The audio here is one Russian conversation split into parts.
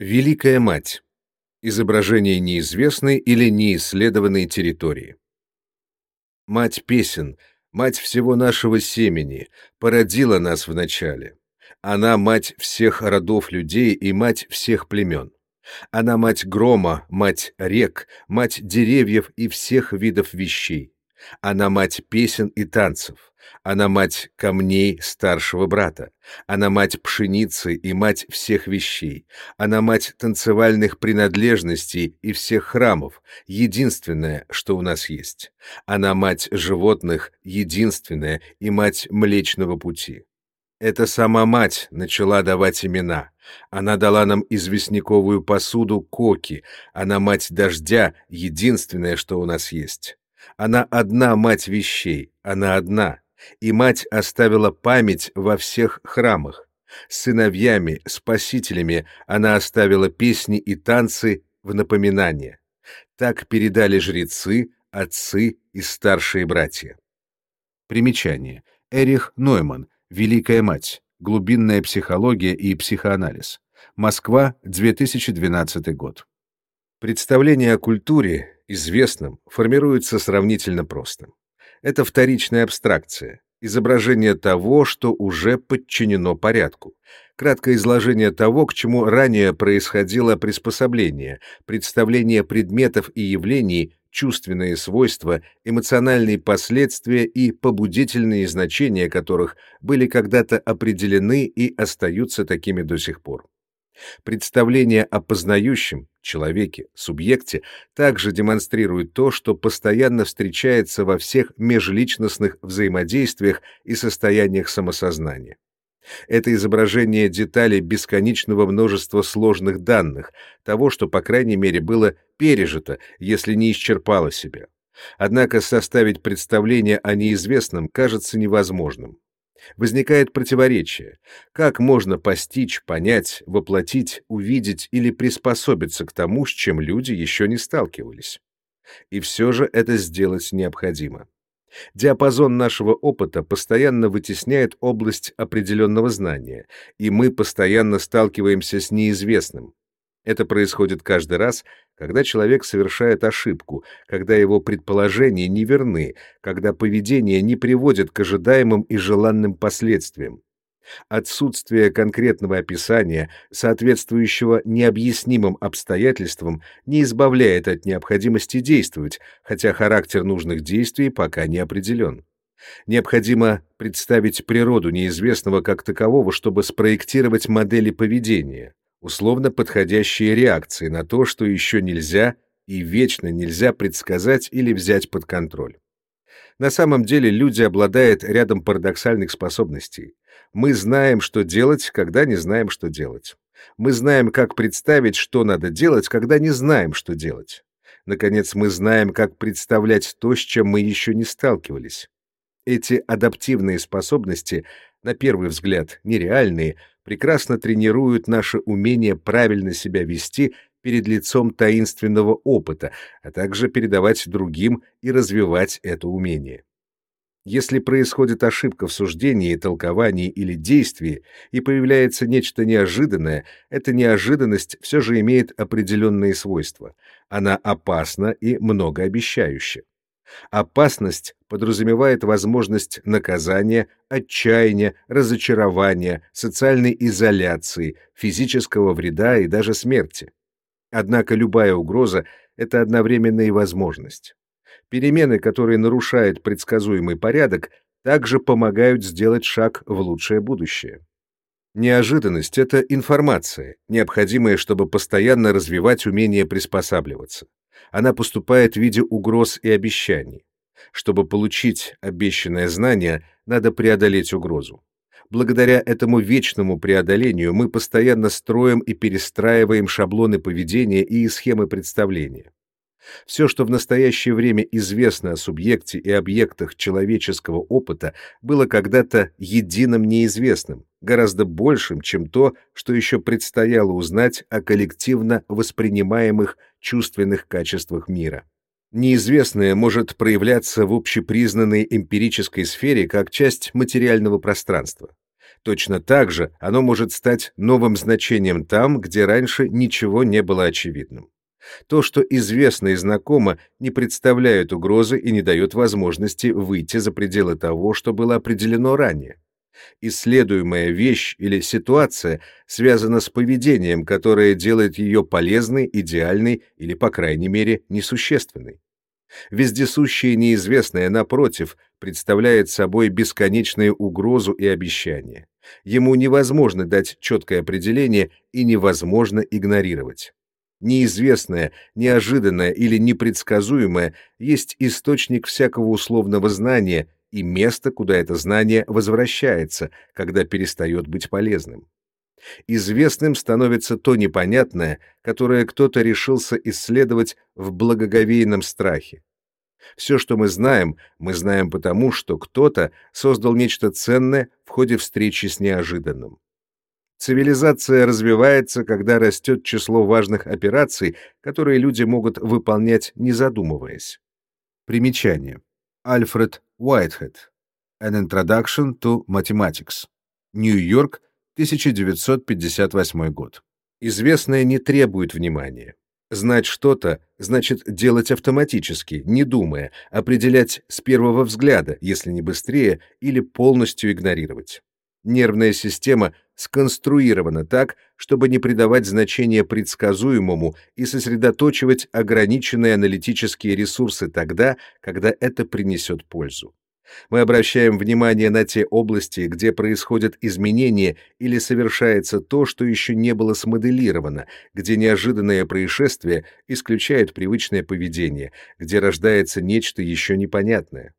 Великая Мать. Изображение неизвестной или неисследованной территории. Мать песен, мать всего нашего семени, породила нас вначале. Она мать всех родов людей и мать всех племен. Она мать грома, мать рек, мать деревьев и всех видов вещей. Она мать песен и танцев. Она мать камней старшего брата. Она мать пшеницы и мать всех вещей. Она мать танцевальных принадлежностей и всех храмов, единственное, что у нас есть. Она мать животных, единственная, и мать Млечного Пути. Эта сама мать начала давать имена. Она дала нам известняковую посуду коки. Она мать дождя, единственное, что у нас есть. Она одна мать вещей, она одна, и мать оставила память во всех храмах. Сыновьями, спасителями она оставила песни и танцы в напоминание. Так передали жрецы, отцы и старшие братья. Примечание. Эрих Нойман. Великая мать. Глубинная психология и психоанализ. Москва, 2012 год. Представление о культуре, известном, формируется сравнительно просто. Это вторичная абстракция, изображение того, что уже подчинено порядку, краткое изложение того, к чему ранее происходило приспособление, представление предметов и явлений, чувственные свойства, эмоциональные последствия и побудительные значения которых были когда-то определены и остаются такими до сих пор. Представление о познающем, человеке, субъекте также демонстрирует то, что постоянно встречается во всех межличностных взаимодействиях и состояниях самосознания. Это изображение деталей бесконечного множества сложных данных, того, что, по крайней мере, было пережито, если не исчерпало себя. Однако составить представление о неизвестном кажется невозможным. Возникает противоречие. Как можно постичь, понять, воплотить, увидеть или приспособиться к тому, с чем люди еще не сталкивались? И все же это сделать необходимо. Диапазон нашего опыта постоянно вытесняет область определенного знания, и мы постоянно сталкиваемся с неизвестным. Это происходит каждый раз, когда человек совершает ошибку, когда его предположения неверны, когда поведение не приводит к ожидаемым и желанным последствиям. Отсутствие конкретного описания, соответствующего необъяснимым обстоятельствам, не избавляет от необходимости действовать, хотя характер нужных действий пока не определен. Необходимо представить природу неизвестного как такового, чтобы спроектировать модели поведения условно подходящие реакции на то, что еще нельзя и вечно нельзя предсказать или взять под контроль. На самом деле люди обладают рядом парадоксальных способностей. Мы знаем, что делать, когда не знаем, что делать. Мы знаем, как представить, что надо делать, когда не знаем, что делать. Наконец, мы знаем, как представлять то, с чем мы еще не сталкивались. Эти адаптивные способности, на первый взгляд, нереальные, прекрасно тренируют наше умение правильно себя вести перед лицом таинственного опыта, а также передавать другим и развивать это умение. Если происходит ошибка в суждении, толковании или действии и появляется нечто неожиданное, эта неожиданность все же имеет определенные свойства. Она опасна и многообещающая. Опасность подразумевает возможность наказания, отчаяния, разочарования, социальной изоляции, физического вреда и даже смерти. Однако любая угроза — это одновременно и возможность. Перемены, которые нарушают предсказуемый порядок, также помогают сделать шаг в лучшее будущее. Неожиданность — это информация, необходимая, чтобы постоянно развивать умение приспосабливаться она поступает в виде угроз и обещаний. Чтобы получить обещанное знание, надо преодолеть угрозу. Благодаря этому вечному преодолению мы постоянно строим и перестраиваем шаблоны поведения и схемы представления. Все, что в настоящее время известно о субъекте и объектах человеческого опыта, было когда-то единым неизвестным, гораздо большим, чем то, что еще предстояло узнать о коллективно воспринимаемых чувственных качествах мира. Неизвестное может проявляться в общепризнанной эмпирической сфере как часть материального пространства. Точно так же оно может стать новым значением там, где раньше ничего не было очевидным. То, что известно и знакомо, не представляет угрозы и не дает возможности выйти за пределы того, что было определено ранее. Исследуемая вещь или ситуация связана с поведением, которое делает ее полезной, идеальной или, по крайней мере, несущественной. Вездесущее неизвестное, напротив, представляет собой бесконечную угрозу и обещание. Ему невозможно дать четкое определение и невозможно игнорировать. Неизвестное, неожиданное или непредсказуемое есть источник всякого условного знания и место, куда это знание возвращается, когда перестает быть полезным. Известным становится то непонятное, которое кто-то решился исследовать в благоговейном страхе. Все, что мы знаем, мы знаем потому, что кто-то создал нечто ценное в ходе встречи с неожиданным. Цивилизация развивается, когда растет число важных операций, которые люди могут выполнять, не задумываясь. Примечание. Альфред Уайтхед. An Introduction to Mathematics. Нью-Йорк, 1958 год. Известное не требует внимания. Знать что-то значит делать автоматически, не думая, определять с первого взгляда, если не быстрее, или полностью игнорировать. Нервная система сконструирована так, чтобы не придавать значения предсказуемому и сосредоточивать ограниченные аналитические ресурсы тогда, когда это принесет пользу. Мы обращаем внимание на те области, где происходят изменения или совершается то, что еще не было смоделировано, где неожиданное происшествие исключает привычное поведение, где рождается нечто еще непонятное.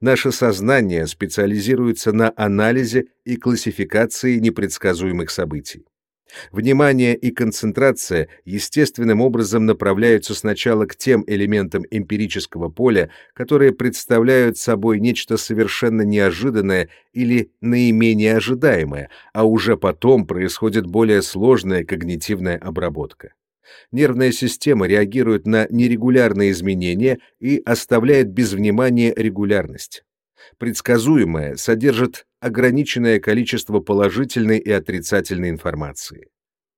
Наше сознание специализируется на анализе и классификации непредсказуемых событий. Внимание и концентрация естественным образом направляются сначала к тем элементам эмпирического поля, которые представляют собой нечто совершенно неожиданное или наименее ожидаемое, а уже потом происходит более сложная когнитивная обработка. Нервная система реагирует на нерегулярные изменения и оставляет без внимания регулярность. Предсказуемое содержит ограниченное количество положительной и отрицательной информации.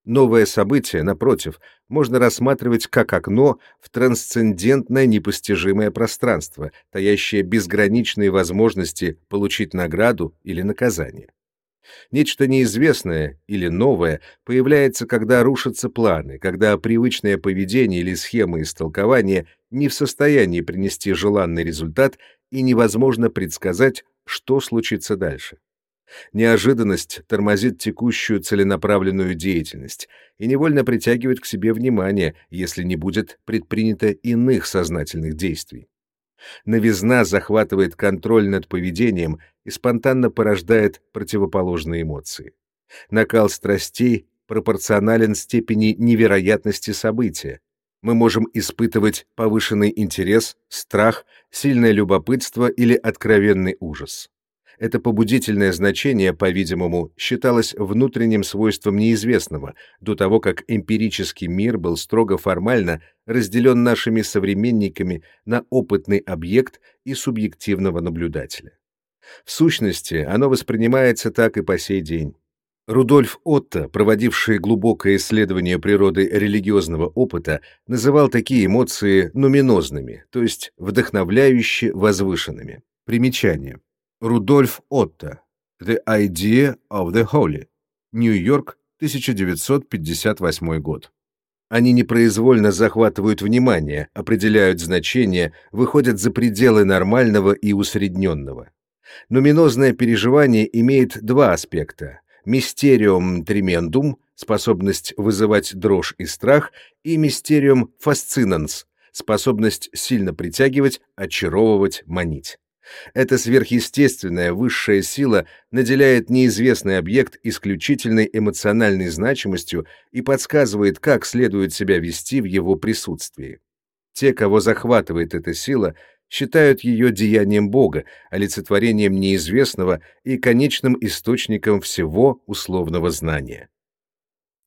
Новое событие, напротив, можно рассматривать как окно в трансцендентное непостижимое пространство, таящее безграничные возможности получить награду или наказание. Нечто неизвестное или новое появляется, когда рушатся планы, когда привычное поведение или схема истолкования не в состоянии принести желанный результат и невозможно предсказать, что случится дальше. Неожиданность тормозит текущую целенаправленную деятельность и невольно притягивает к себе внимание, если не будет предпринято иных сознательных действий. Новизна захватывает контроль над поведением и спонтанно порождает противоположные эмоции. Накал страстей пропорционален степени невероятности события. Мы можем испытывать повышенный интерес, страх, сильное любопытство или откровенный ужас. Это побудительное значение, по-видимому, считалось внутренним свойством неизвестного, до того, как эмпирический мир был строго формально разделен нашими современниками на опытный объект и субъективного наблюдателя. В сущности, оно воспринимается так и по сей день. Рудольф Отто, проводивший глубокое исследование природы религиозного опыта, называл такие эмоции нуминозными, то есть вдохновляюще возвышенными. Примечание. Рудольф Отто. The Idea of the Holy. Нью-Йорк, 1958 год. Они непроизвольно захватывают внимание, определяют значение, выходят за пределы нормального и усредненного. Нуминозное переживание имеет два аспекта. Мистериум тремендум — способность вызывать дрожь и страх, и мистериум фасцинанс — способность сильно притягивать, очаровывать, манить. Эта сверхъестественная высшая сила наделяет неизвестный объект исключительной эмоциональной значимостью и подсказывает, как следует себя вести в его присутствии. Те, кого захватывает эта сила, считают ее деянием Бога, олицетворением неизвестного и конечным источником всего условного знания.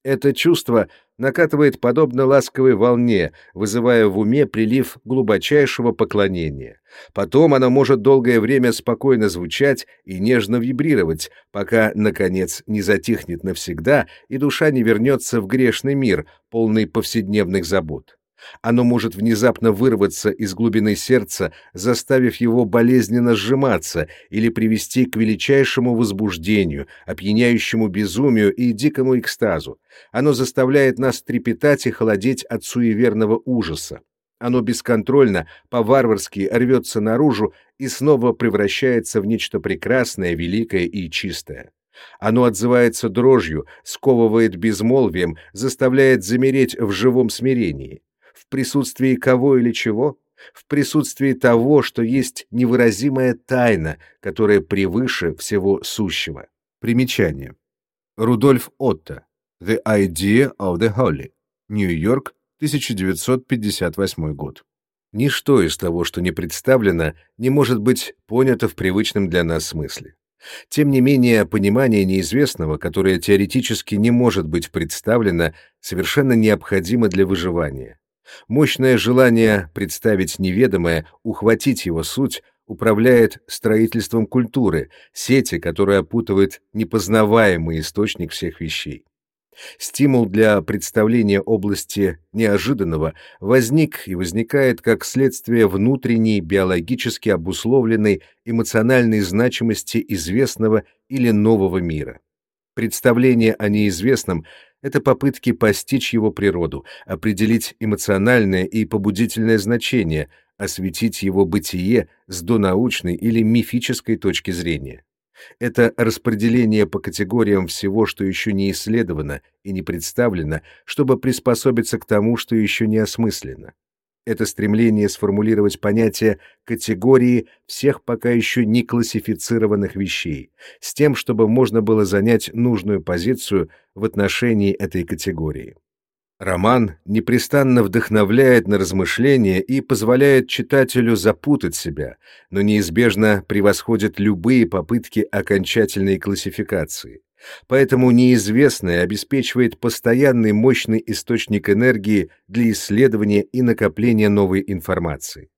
Это чувство накатывает подобно ласковой волне, вызывая в уме прилив глубочайшего поклонения. Потом оно может долгое время спокойно звучать и нежно вибрировать, пока, наконец, не затихнет навсегда и душа не вернется в грешный мир, полный повседневных забот. Оно может внезапно вырваться из глубины сердца, заставив его болезненно сжиматься или привести к величайшему возбуждению, опьяняющему безумию и дикому экстазу. Оно заставляет нас трепетать и холодеть от суеверного ужаса. Оно бесконтрольно, по-варварски рвется наружу и снова превращается в нечто прекрасное, великое и чистое. Оно отзывается дрожью, сковывает безмолвием, заставляет замереть в живом смирении в присутствии кого или чего, в присутствии того, что есть невыразимая тайна, которая превыше всего сущего. Примечание. Рудольф Отто. The Idea of the Holy. Нью-Йорк, 1958 год. Ничто из того, что не представлено, не может быть понято в привычном для нас смысле. Тем не менее, понимание неизвестного, которое теоретически не может быть представлено, совершенно необходимо для выживания. Мощное желание представить неведомое, ухватить его суть, управляет строительством культуры, сети, которая опутывает непознаваемый источник всех вещей. Стимул для представления области неожиданного возник и возникает как следствие внутренней биологически обусловленной эмоциональной значимости известного или нового мира. Представление о неизвестном это попытки постичь его природу, определить эмоциональное и побудительное значение, осветить его бытие с донаучной или мифической точки зрения. Это распределение по категориям всего, что еще не исследовано и не представлено, чтобы приспособиться к тому, что еще не осмысленно это стремление сформулировать понятие категории всех пока еще не классифицированных вещей, с тем, чтобы можно было занять нужную позицию в отношении этой категории. Роман непрестанно вдохновляет на размышления и позволяет читателю запутать себя, но неизбежно превосходит любые попытки окончательной классификации. Поэтому неизвестное обеспечивает постоянный мощный источник энергии для исследования и накопления новой информации.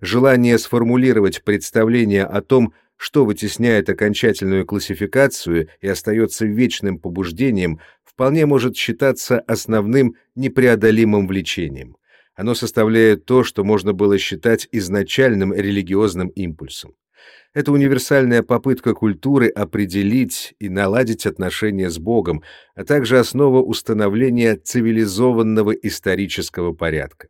Желание сформулировать представление о том, что вытесняет окончательную классификацию и остается вечным побуждением, вполне может считаться основным непреодолимым влечением. Оно составляет то, что можно было считать изначальным религиозным импульсом. Это универсальная попытка культуры определить и наладить отношения с Богом, а также основа установления цивилизованного исторического порядка.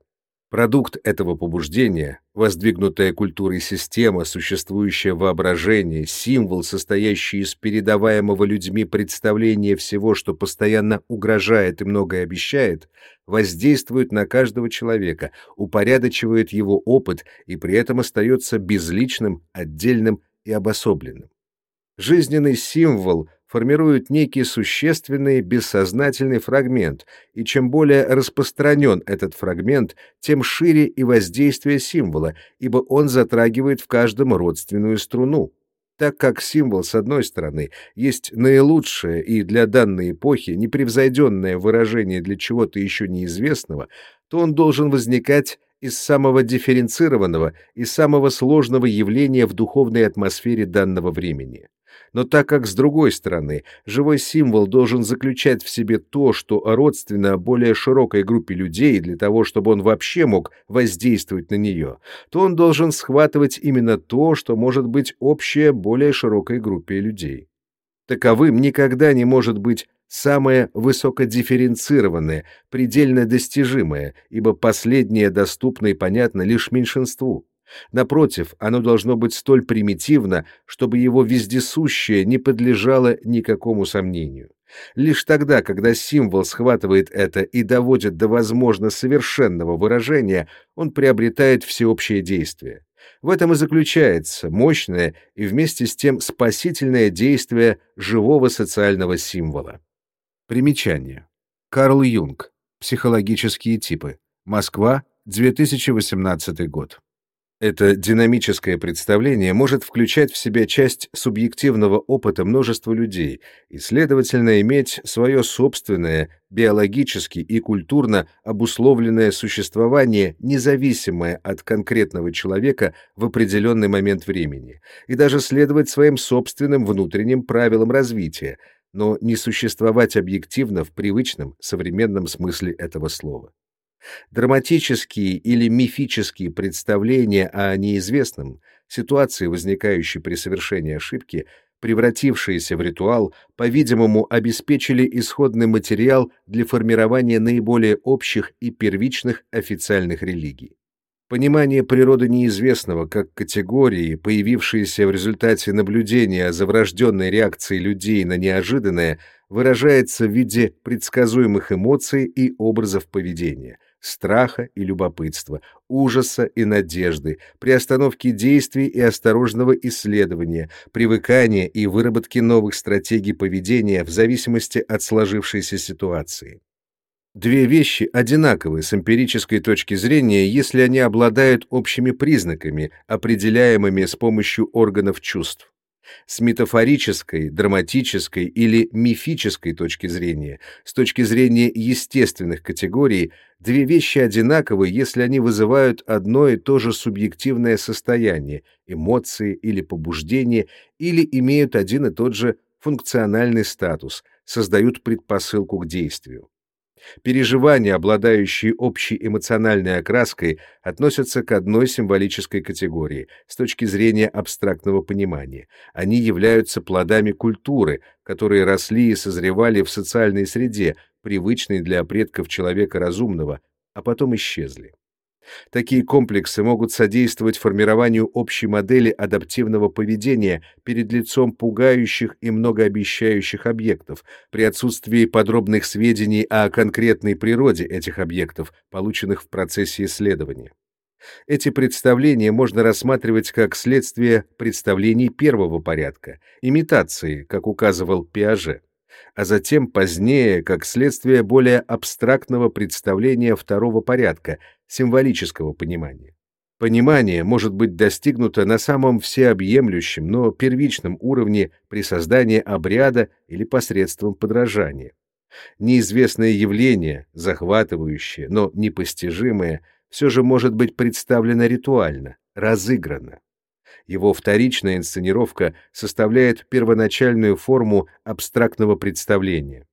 Продукт этого побуждения, воздвигнутая культурой система, существующее воображение, символ, состоящий из передаваемого людьми представления всего, что постоянно угрожает и многое обещает, воздействует на каждого человека, упорядочивает его опыт и при этом остается безличным, отдельным и обособленным. Жизненный символ формирует некий существенный бессознательный фрагмент, и чем более распространен этот фрагмент, тем шире и воздействие символа, ибо он затрагивает в каждом родственную струну. Так как символ, с одной стороны, есть наилучшее и для данной эпохи непревзойденное выражение для чего-то еще неизвестного, то он должен возникать из самого дифференцированного и самого сложного явления в духовной атмосфере данного времени. Но так как, с другой стороны, живой символ должен заключать в себе то, что родственно более широкой группе людей для того, чтобы он вообще мог воздействовать на нее, то он должен схватывать именно то, что может быть общее более широкой группе людей. Таковым никогда не может быть самое высокодифференцированное, предельно достижимое, ибо последнее доступно и понятно лишь меньшинству. Напротив, оно должно быть столь примитивно, чтобы его вездесущее не подлежало никакому сомнению. Лишь тогда, когда символ схватывает это и доводит до возможно совершенного выражения, он приобретает всеобщее действие. В этом и заключается мощное и вместе с тем спасительное действие живого социального символа. Примечание. Карл Юнг. Психологические типы. Москва, 2018 год. Это динамическое представление может включать в себя часть субъективного опыта множества людей и, следовательно, иметь свое собственное, биологически и культурно обусловленное существование, независимое от конкретного человека в определенный момент времени, и даже следовать своим собственным внутренним правилам развития, но не существовать объективно в привычном современном смысле этого слова. Драматические или мифические представления о неизвестном, ситуации, возникающей при совершении ошибки, превратившиеся в ритуал, по-видимому, обеспечили исходный материал для формирования наиболее общих и первичных официальных религий. Понимание природы неизвестного как категории, появившееся в результате наблюдения за врожденной реакцией людей на неожиданное, выражается в виде предсказуемых эмоций и образов поведения, страха и любопытства, ужаса и надежды, приостановки действий и осторожного исследования, привыкания и выработки новых стратегий поведения в зависимости от сложившейся ситуации. Две вещи одинаковы с эмпирической точки зрения, если они обладают общими признаками, определяемыми с помощью органов чувств. С метафорической, драматической или мифической точки зрения, с точки зрения естественных категорий, две вещи одинаковы, если они вызывают одно и то же субъективное состояние, эмоции или побуждение, или имеют один и тот же функциональный статус, создают предпосылку к действию. Переживания, обладающие общей эмоциональной окраской, относятся к одной символической категории с точки зрения абстрактного понимания. Они являются плодами культуры, которые росли и созревали в социальной среде, привычной для предков человека разумного, а потом исчезли. Такие комплексы могут содействовать формированию общей модели адаптивного поведения перед лицом пугающих и многообещающих объектов при отсутствии подробных сведений о конкретной природе этих объектов, полученных в процессе исследования. Эти представления можно рассматривать как следствие представлений первого порядка, имитации, как указывал Пиаже а затем позднее как следствие более абстрактного представления второго порядка, символического понимания. Понимание может быть достигнуто на самом всеобъемлющем, но первичном уровне при создании обряда или посредством подражания. Неизвестное явление, захватывающее, но непостижимое, все же может быть представлено ритуально, разыграно его вторичная инсценировка составляет первоначальную форму абстрактного представления.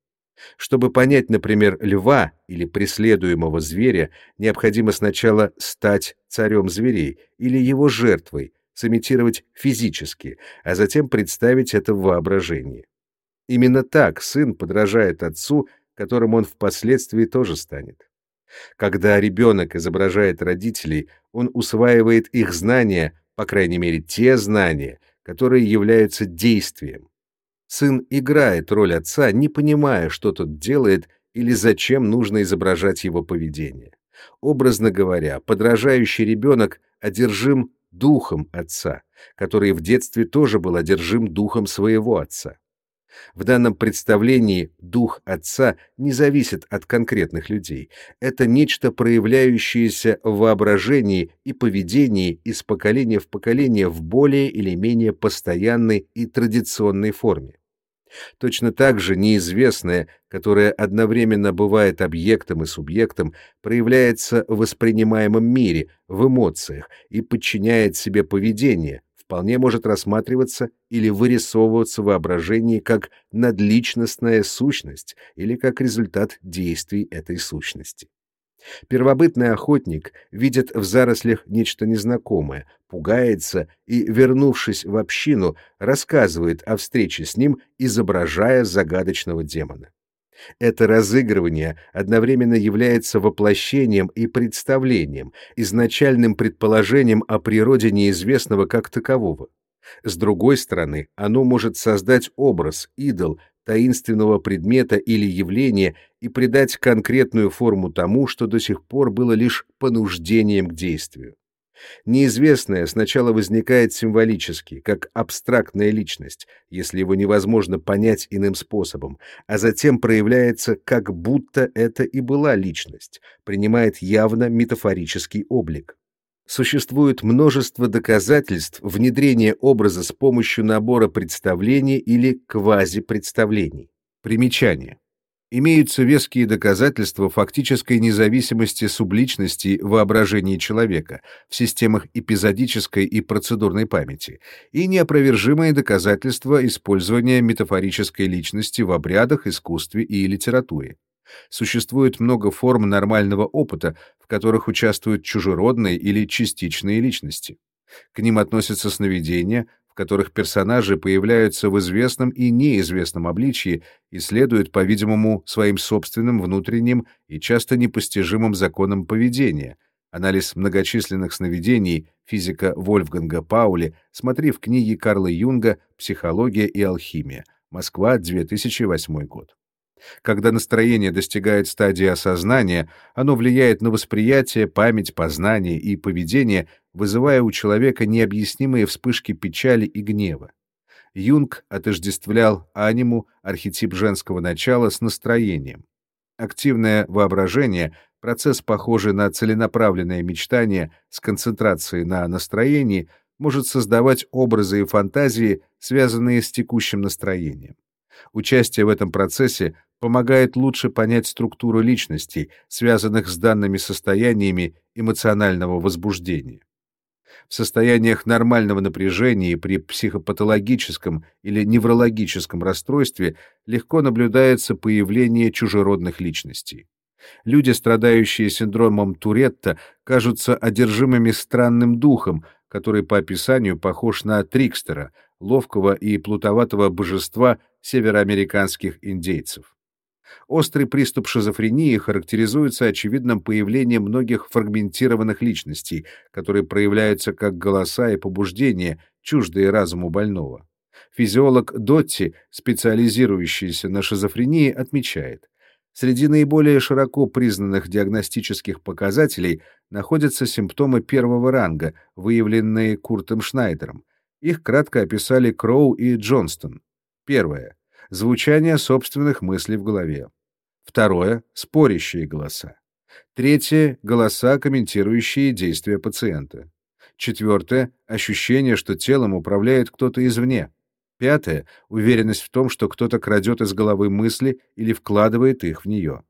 Чтобы понять, например, льва или преследуемого зверя, необходимо сначала стать царем зверей или его жертвой, сымитировать физически, а затем представить это в воображении. Именно так сын подражает отцу, которым он впоследствии тоже станет. Когда ребенок изображает родителей, он усваивает их знания, по крайней мере, те знания, которые являются действием. Сын играет роль отца, не понимая, что тот делает или зачем нужно изображать его поведение. Образно говоря, подражающий ребенок одержим духом отца, который в детстве тоже был одержим духом своего отца. В данном представлении дух отца не зависит от конкретных людей. Это нечто, проявляющееся в воображении и поведении из поколения в поколение в более или менее постоянной и традиционной форме. Точно так же неизвестное, которое одновременно бывает объектом и субъектом, проявляется в воспринимаемом мире, в эмоциях и подчиняет себе поведение, вполне может рассматриваться или вырисовываться в воображении как надличностная сущность или как результат действий этой сущности. Первобытный охотник видит в зарослях нечто незнакомое, пугается и, вернувшись в общину, рассказывает о встрече с ним, изображая загадочного демона. Это разыгрывание одновременно является воплощением и представлением, изначальным предположением о природе неизвестного как такового. С другой стороны, оно может создать образ, идол, таинственного предмета или явления и придать конкретную форму тому, что до сих пор было лишь понуждением к действию. Неизвестное сначала возникает символически, как абстрактная личность, если его невозможно понять иным способом, а затем проявляется, как будто это и была личность, принимает явно метафорический облик. Существует множество доказательств внедрения образа с помощью набора представлений или квазипредставлений. Примечание. Имеются веские доказательства фактической независимости субличности воображения человека в системах эпизодической и процедурной памяти и неопровержимые доказательства использования метафорической личности в обрядах, искусстве и литературе. Существует много форм нормального опыта, в которых участвуют чужеродные или частичные личности. К ним относятся сновидения, которых персонажи появляются в известном и неизвестном обличии и следуют, по-видимому, своим собственным внутренним и часто непостижимым законам поведения. Анализ многочисленных сновидений физика Вольфганга Паули смотри в книге Карла Юнга «Психология и алхимия. Москва, 2008 год». Когда настроение достигает стадии осознания, оно влияет на восприятие, память, познание и поведение, вызывая у человека необъяснимые вспышки печали и гнева. Юнг отождествлял аниму, архетип женского начала, с настроением. Активное воображение — процесс, похожий на целенаправленное мечтание с концентрацией на настроении, может создавать образы и фантазии, связанные с текущим настроением. Участие в этом процессе помогает лучше понять структуру личностей, связанных с данными состояниями эмоционального возбуждения. В состояниях нормального напряжения при психопатологическом или неврологическом расстройстве легко наблюдается появление чужеродных личностей. Люди, страдающие синдромом Туретта, кажутся одержимыми странным духом, который по описанию похож на Трикстера, ловкого и плутоватого божества североамериканских индейцев. Острый приступ шизофрении характеризуется очевидным появлением многих фрагментированных личностей, которые проявляются как голоса и побуждения, чуждые разуму больного. Физиолог Дотти, специализирующийся на шизофрении, отмечает, Среди наиболее широко признанных диагностических показателей находятся симптомы первого ранга, выявленные Куртом Шнайдером. Их кратко описали Кроу и Джонстон. Первое звучание собственных мыслей в голове. Второе — спорящие голоса. Третье — голоса, комментирующие действия пациента. Четвертое — ощущение, что телом управляет кто-то извне. Пятое — уверенность в том, что кто-то крадет из головы мысли или вкладывает их в нее.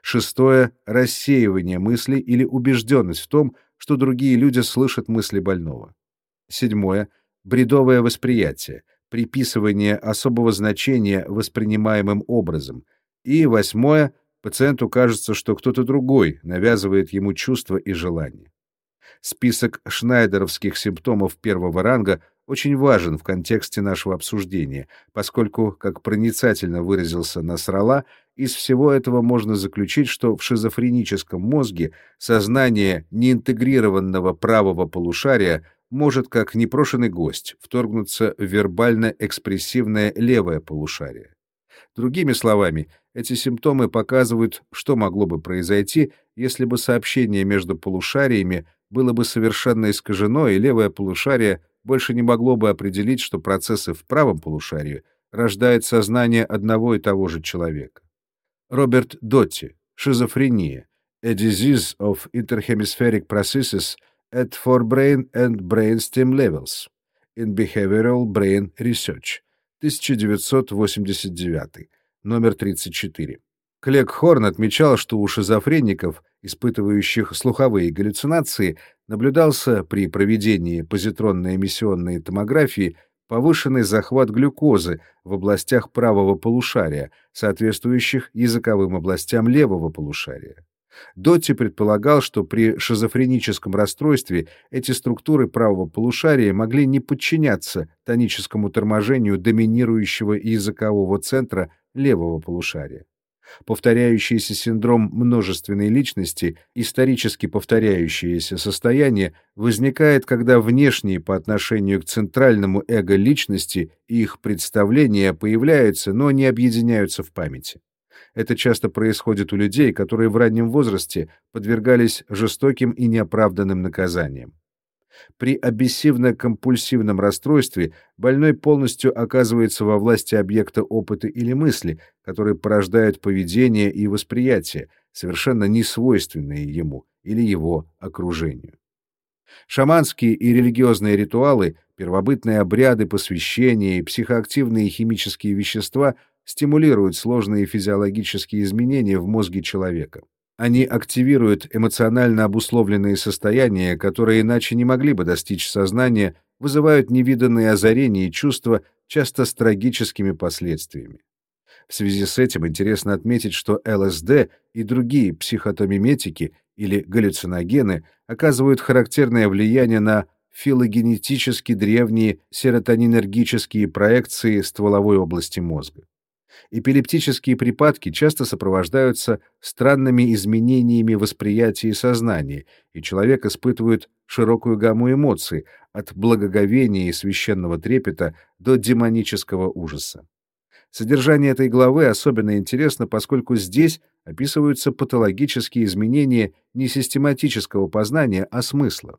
Шестое — рассеивание мыслей или убежденность в том, что другие люди слышат мысли больного. Седьмое — бредовое восприятие, приписывание особого значения воспринимаемым образом. И восьмое, пациенту кажется, что кто-то другой навязывает ему чувства и желания. Список шнайдеровских симптомов первого ранга очень важен в контексте нашего обсуждения, поскольку, как проницательно выразился Насрала, из всего этого можно заключить, что в шизофреническом мозге сознание неинтегрированного правого полушария может, как непрошенный гость, вторгнуться в вербально-экспрессивное левое полушарие. Другими словами, эти симптомы показывают, что могло бы произойти, если бы сообщение между полушариями было бы совершенно искажено, и левое полушарие больше не могло бы определить, что процессы в правом полушарии рождает сознание одного и того же человека. Роберт Дотти. Шизофрения. A disease of interhemispheric processes at forebrain and brainstem levels in Behavioral Brain Research, 1989, номер 34. Клек Хорн отмечал, что у шизофреников, испытывающих слуховые галлюцинации, наблюдался при проведении позитронной эмиссионной томографии повышенный захват глюкозы в областях правого полушария, соответствующих языковым областям левого полушария. Дотти предполагал, что при шизофреническом расстройстве эти структуры правого полушария могли не подчиняться тоническому торможению доминирующего языкового центра левого полушария. Повторяющийся синдром множественной личности, исторически повторяющееся состояние, возникает, когда внешние по отношению к центральному эго личности и их представления появляются, но не объединяются в памяти. Это часто происходит у людей, которые в раннем возрасте подвергались жестоким и неоправданным наказаниям. При обессивно-компульсивном расстройстве больной полностью оказывается во власти объекта опыта или мысли, которые порождают поведение и восприятие, совершенно несвойственные ему или его окружению. Шаманские и религиозные ритуалы, первобытные обряды посвящения и психоактивные химические вещества стимулируют сложные физиологические изменения в мозге человека. Они активируют эмоционально обусловленные состояния, которые иначе не могли бы достичь сознания, вызывают невиданные озарения и чувства, часто с трагическими последствиями. В связи с этим интересно отметить, что ЛСД и другие психотомиметики или галлюциногены оказывают характерное влияние на филогенетически древние серотонинергические проекции стволовой области мозга. Эпилептические припадки часто сопровождаются странными изменениями восприятия и сознания, и человек испытывает широкую гамму эмоций, от благоговения и священного трепета до демонического ужаса. Содержание этой главы особенно интересно, поскольку здесь описываются патологические изменения не систематического познания, а смысла.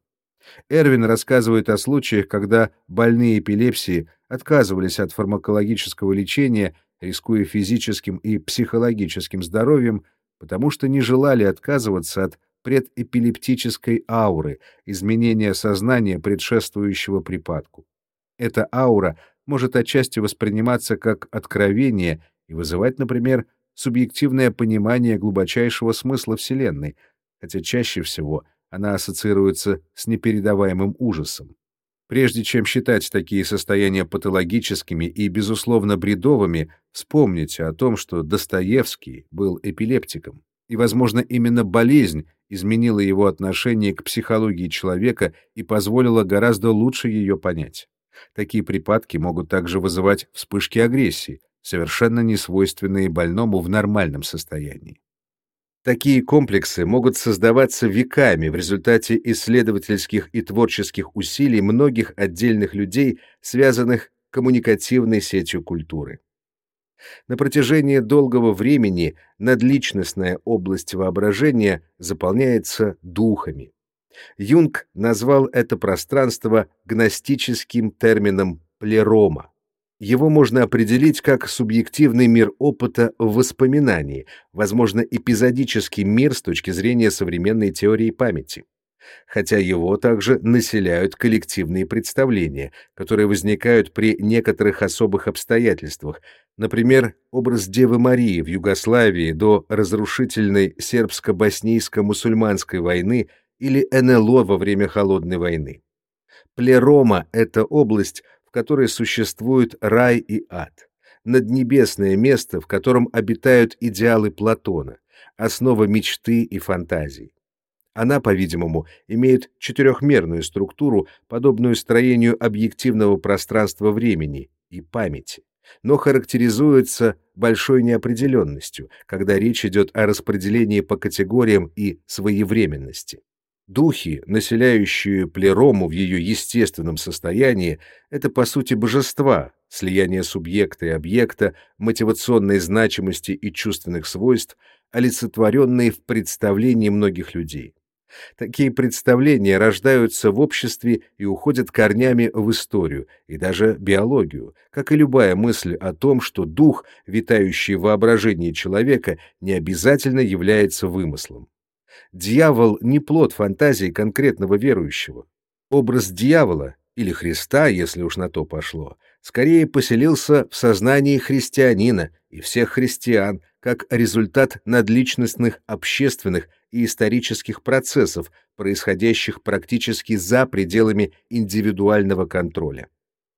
Эрвин рассказывает о случаях, когда больные эпилепсией отказывались от фармакологического лечения рискуя физическим и психологическим здоровьем, потому что не желали отказываться от предэпилептической ауры, изменения сознания, предшествующего припадку. Эта аура может отчасти восприниматься как откровение и вызывать, например, субъективное понимание глубочайшего смысла Вселенной, хотя чаще всего она ассоциируется с непередаваемым ужасом. Прежде чем считать такие состояния патологическими и, безусловно, бредовыми, вспомните о том, что Достоевский был эпилептиком, и, возможно, именно болезнь изменила его отношение к психологии человека и позволила гораздо лучше ее понять. Такие припадки могут также вызывать вспышки агрессии, совершенно несвойственные больному в нормальном состоянии. Такие комплексы могут создаваться веками в результате исследовательских и творческих усилий многих отдельных людей, связанных коммуникативной сетью культуры. На протяжении долгого времени надличностная область воображения заполняется духами. Юнг назвал это пространство гностическим термином плерома. Его можно определить как субъективный мир опыта в воспоминании, возможно, эпизодический мир с точки зрения современной теории памяти. Хотя его также населяют коллективные представления, которые возникают при некоторых особых обстоятельствах, например, образ Девы Марии в Югославии до разрушительной сербско-боснийско-мусульманской войны или НЛО во время Холодной войны. Плерома — это область, в которой существуют рай и ад, наднебесное место, в котором обитают идеалы Платона, основа мечты и фантазий. Она, по-видимому, имеет четырехмерную структуру, подобную строению объективного пространства-времени и памяти, но характеризуется большой неопределенностью, когда речь идет о распределении по категориям и своевременности. Духи, населяющие плерому в ее естественном состоянии, это по сути божества, слияние субъекта и объекта, мотивационной значимости и чувственных свойств, олицетворенные в представлении многих людей. Такие представления рождаются в обществе и уходят корнями в историю и даже биологию, как и любая мысль о том, что дух, витающий в воображении человека, не обязательно является вымыслом. Дьявол не плод фантазии конкретного верующего. Образ дьявола, или Христа, если уж на то пошло, скорее поселился в сознании христианина и всех христиан как результат надличностных общественных и исторических процессов, происходящих практически за пределами индивидуального контроля.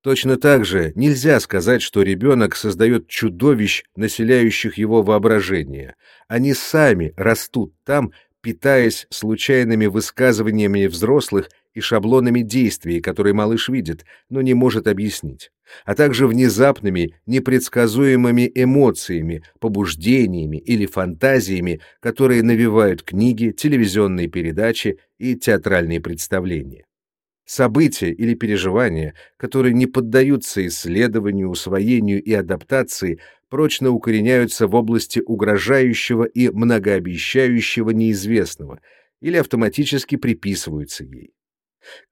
Точно так же нельзя сказать, что ребенок создает чудовищ, населяющих его воображение. Они сами растут там, питаясь случайными высказываниями взрослых и шаблонами действий, которые малыш видит, но не может объяснить, а также внезапными, непредсказуемыми эмоциями, побуждениями или фантазиями, которые навевают книги, телевизионные передачи и театральные представления. События или переживания, которые не поддаются исследованию, усвоению и адаптации, прочно укореняются в области угрожающего и многообещающего неизвестного или автоматически приписываются ей.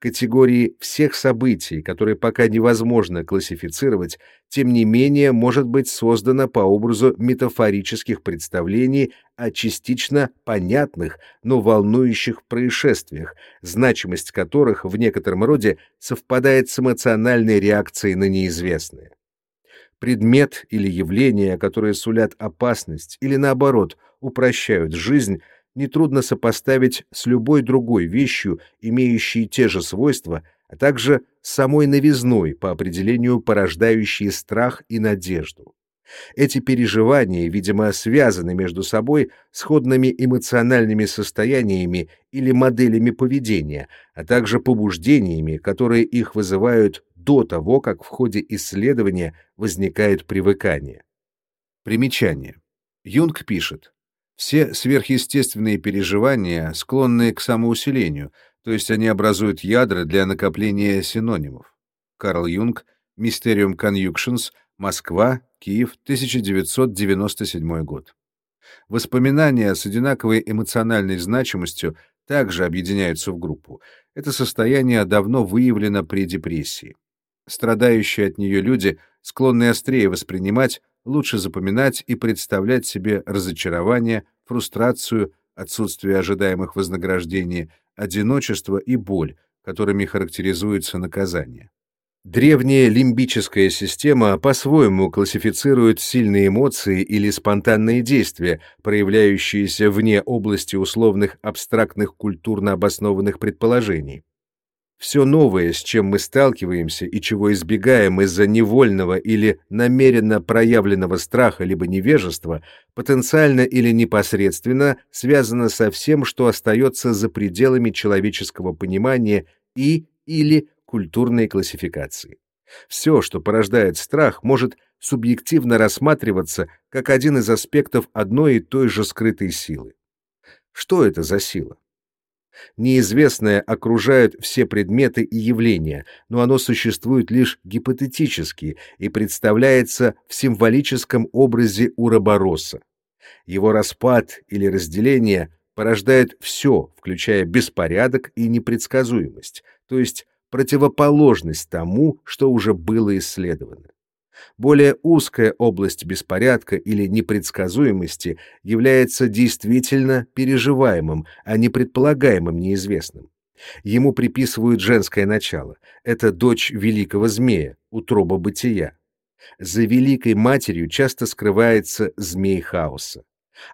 Категории всех событий, которые пока невозможно классифицировать, тем не менее может быть создана по образу метафорических представлений о частично понятных, но волнующих происшествиях, значимость которых в некотором роде совпадает с эмоциональной реакцией на неизвестное. Предмет или явление, которые сулят опасность или наоборот упрощают жизнь, нетрудно сопоставить с любой другой вещью, имеющей те же свойства, а также самой новизной, по определению порождающей страх и надежду. Эти переживания, видимо, связаны между собой сходными эмоциональными состояниями или моделями поведения, а также побуждениями, которые их вызывают до того, как в ходе исследования возникает привыкание. Примечание. Юнг пишет, все сверхъестественные переживания склонны к самоусилению, то есть они образуют ядра для накопления синонимов. Карл Юнг, Mysterium Conjunctions, Москва, Киев, 1997 год. Воспоминания с одинаковой эмоциональной значимостью также объединяются в группу. Это состояние давно выявлено при депрессии. Страдающие от нее люди склонны острее воспринимать лучше запоминать и представлять себе разочарование, фрустрацию, отсутствие ожидаемых вознаграждений, одиночество и боль, которыми характеризуется наказание. Древняя лимбическая система по-своему классифицирует сильные эмоции или спонтанные действия, проявляющиеся вне области условных абстрактных культурно обоснованных предположений. Все новое, с чем мы сталкиваемся и чего избегаем из-за невольного или намеренно проявленного страха либо невежества, потенциально или непосредственно связано со всем, что остается за пределами человеческого понимания и или культурной классификации. Все, что порождает страх, может субъективно рассматриваться как один из аспектов одной и той же скрытой силы. Что это за сила? Неизвестное окружает все предметы и явления, но оно существует лишь гипотетически и представляется в символическом образе Уробороса. Его распад или разделение порождает все, включая беспорядок и непредсказуемость, то есть противоположность тому, что уже было исследовано. Более узкая область беспорядка или непредсказуемости является действительно переживаемым, а не предполагаемым неизвестным. Ему приписывают женское начало. Это дочь великого змея, утроба бытия. За великой матерью часто скрывается змей хаоса.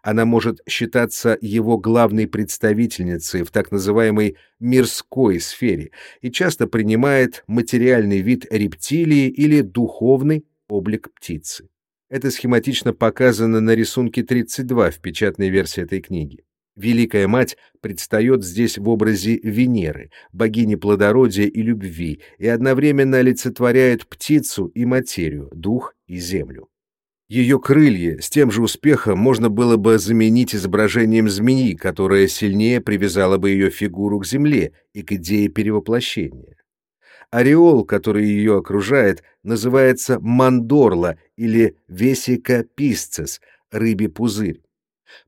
Она может считаться его главной представительницей в так называемой мирской сфере и часто принимает материальный вид рептилии или духовный облик птицы. Это схематично показано на рисунке 32 в печатной версии этой книги. Великая Мать предстает здесь в образе Венеры, богини плодородия и любви, и одновременно олицетворяет птицу и материю, дух и землю. Ее крылья с тем же успехом можно было бы заменить изображением змеи, которая сильнее привязала бы ее фигуру к земле и к идее перевоплощения. Ореол, который ее окружает, называется мандорла или весика писцес, рыбий пузырь.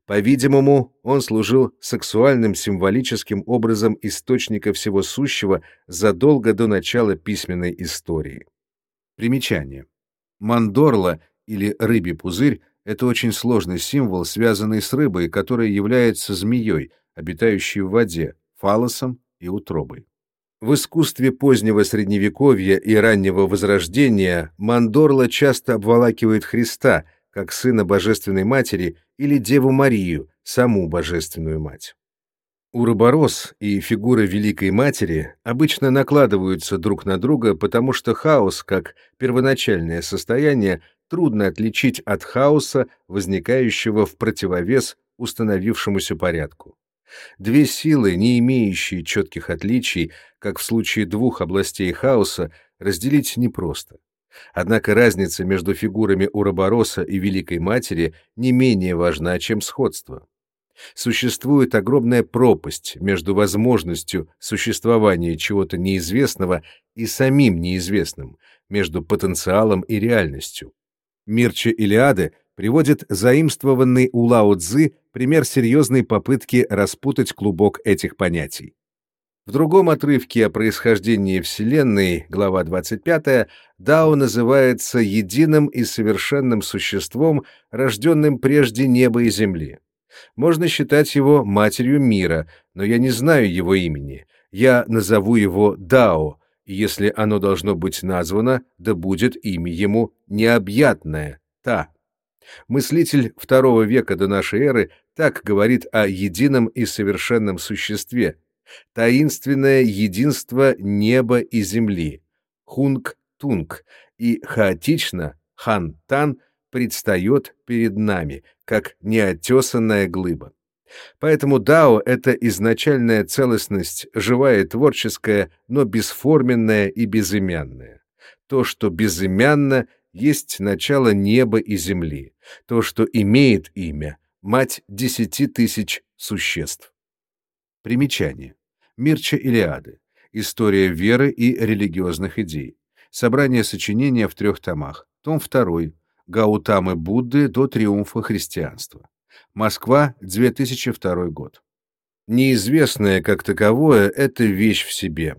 По-видимому, он служил сексуальным символическим образом источника всего сущего задолго до начала письменной истории. Примечание. Мандорла или рыбий пузырь — это очень сложный символ, связанный с рыбой, которая является змеей, обитающей в воде, фалосом и утробой. В искусстве позднего Средневековья и раннего Возрождения Мандорла часто обволакивает Христа, как сына Божественной Матери, или Деву Марию, саму Божественную Мать. Уроборос и фигура Великой Матери обычно накладываются друг на друга, потому что хаос, как первоначальное состояние, трудно отличить от хаоса, возникающего в противовес установившемуся порядку. Две силы, не имеющие четких отличий, как в случае двух областей хаоса, разделить непросто. Однако разница между фигурами Уробороса и Великой Матери не менее важна, чем сходство. Существует огромная пропасть между возможностью существования чего-то неизвестного и самим неизвестным, между потенциалом и реальностью. Мирча Илиады приводит заимствованный у Лао Цзы пример серьезной попытки распутать клубок этих понятий. В другом отрывке о происхождении Вселенной, глава 25, Дао называется единым и совершенным существом, рожденным прежде неба и земли. Можно считать его матерью мира, но я не знаю его имени. Я назову его Дао, если оно должно быть названо, да будет имя ему необъятное, Та. Мыслитель II века до нашей эры так говорит о едином и совершенном существе, таинственное единство неба и земли, хунг-тунг, и хаотично, хан-тан, предстает перед нами, как неотесанная глыба. Поэтому дао — это изначальная целостность, живая творческая, но бесформенная и безымянная. То, что безымянно, есть начало неба и земли. То, что имеет имя, мать десяти тысяч существ. Примечание. Мирча Илиады. История веры и религиозных идей. Собрание сочинения в трех томах. Том 2. Гаутамы Будды до триумфа христианства. Москва, 2002 год. Неизвестное как таковое — это вещь в себе.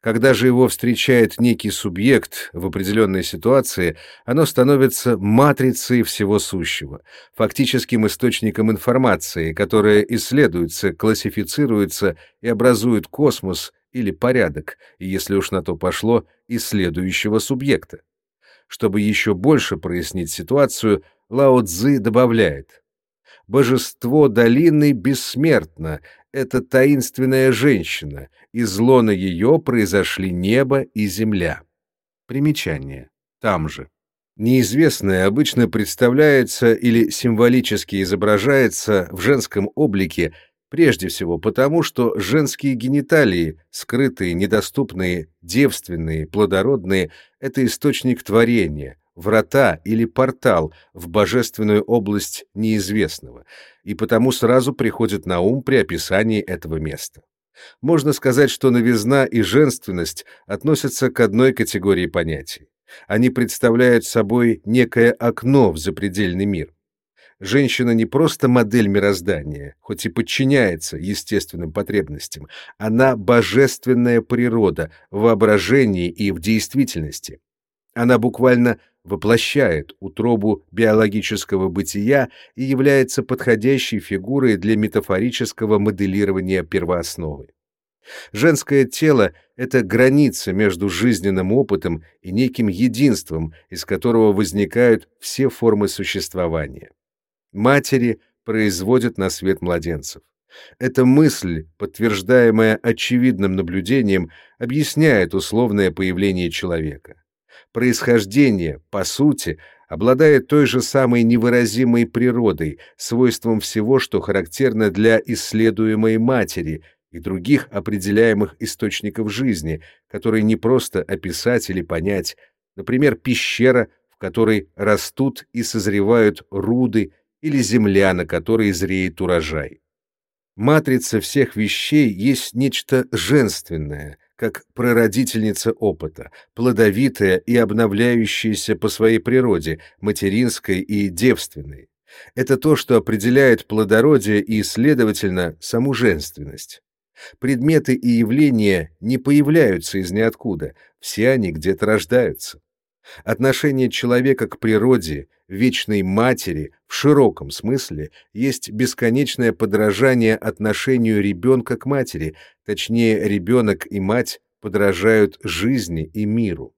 Когда же его встречает некий субъект в определенной ситуации, оно становится матрицей всего сущего, фактическим источником информации, которая исследуется, классифицируется и образует космос или порядок, если уж на то пошло, исследующего субъекта. Чтобы еще больше прояснить ситуацию, Лао Цзы добавляет «Божество долины бессмертно, это таинственная женщина, из лона ее произошли небо и земля. Примечание. Там же. Неизвестное обычно представляется или символически изображается в женском облике прежде всего потому, что женские гениталии, скрытые, недоступные, девственные, плодородные — это источник творения, врата или портал в божественную область неизвестного, и потому сразу приходит на ум при описании этого места. Можно сказать, что новизна и женственность относятся к одной категории понятий. Они представляют собой некое окно в запредельный мир. Женщина не просто модель мироздания, хоть и подчиняется естественным потребностям, она божественная природа в воображении и в действительности. Она буквально воплощает утробу биологического бытия и является подходящей фигурой для метафорического моделирования первоосновы. Женское тело — это граница между жизненным опытом и неким единством, из которого возникают все формы существования. Матери производят на свет младенцев. Эта мысль, подтверждаемая очевидным наблюдением, объясняет условное появление человека происхождение, по сути, обладает той же самой невыразимой природой, свойством всего, что характерно для исследуемой матери и других определяемых источников жизни, которые не просто описать или понять, например, пещера, в которой растут и созревают руды, или земля, на которой зреет урожай. Матрица всех вещей есть нечто женственное, как прародительница опыта, плодовитая и обновляющаяся по своей природе, материнской и девственной. Это то, что определяет плодородие и, следовательно, саму женственность. Предметы и явления не появляются из ниоткуда, все они где-то рождаются. Отношение человека к природе, вечной матери, в широком смысле, есть бесконечное подражание отношению ребенка к матери, точнее, ребенок и мать подражают жизни и миру.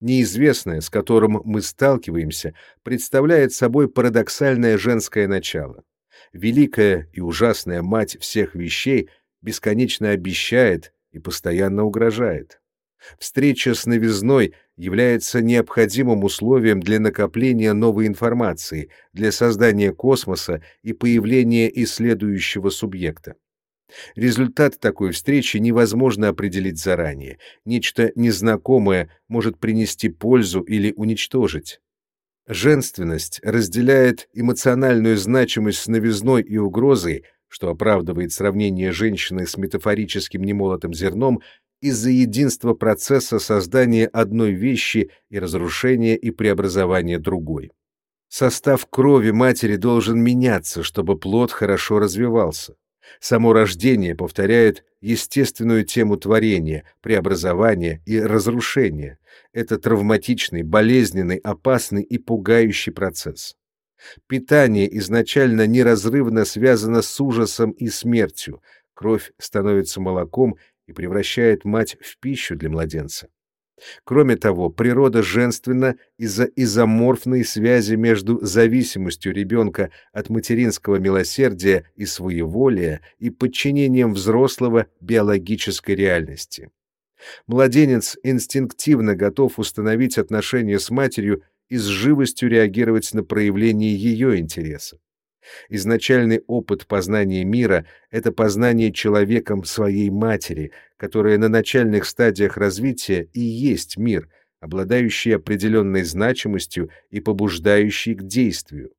Неизвестное, с которым мы сталкиваемся, представляет собой парадоксальное женское начало. Великая и ужасная мать всех вещей бесконечно обещает и постоянно угрожает. Встреча с новизной является необходимым условием для накопления новой информации, для создания космоса и появления исследующего субъекта. Результат такой встречи невозможно определить заранее. Нечто незнакомое может принести пользу или уничтожить. Женственность разделяет эмоциональную значимость с новизной и угрозой, что оправдывает сравнение женщины с метафорическим немолотым зерном, из-за единства процесса создания одной вещи и разрушения и преобразования другой. Состав крови матери должен меняться, чтобы плод хорошо развивался. Само рождение повторяет естественную тему творения, преобразования и разрушения. Это травматичный, болезненный, опасный и пугающий процесс. Питание изначально неразрывно связано с ужасом и смертью. Кровь становится молоком и превращает мать в пищу для младенца. Кроме того, природа женственна из-за изоморфной связи между зависимостью ребенка от материнского милосердия и своеволия и подчинением взрослого биологической реальности. Младенец инстинктивно готов установить отношения с матерью и с живостью реагировать на проявление ее интереса. Изначальный опыт познания мира — это познание человеком своей матери, которая на начальных стадиях развития и есть мир, обладающий определенной значимостью и побуждающий к действию.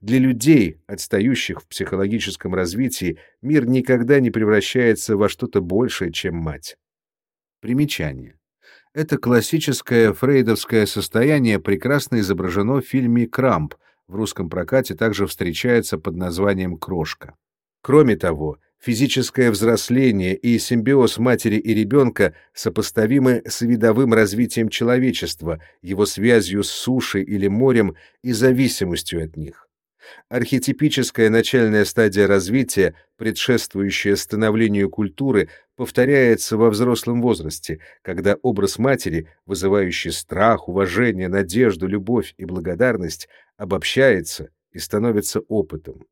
Для людей, отстающих в психологическом развитии, мир никогда не превращается во что-то большее, чем мать. Примечание. Это классическое фрейдовское состояние прекрасно изображено в фильме «Крамп», в русском прокате также встречается под названием «крошка». Кроме того, физическое взросление и симбиоз матери и ребенка сопоставимы с видовым развитием человечества, его связью с сушей или морем и зависимостью от них. Архетипическая начальная стадия развития, предшествующая становлению культуры, повторяется во взрослом возрасте, когда образ матери, вызывающий страх, уважение, надежду, любовь и благодарность, обобщается и становится опытом.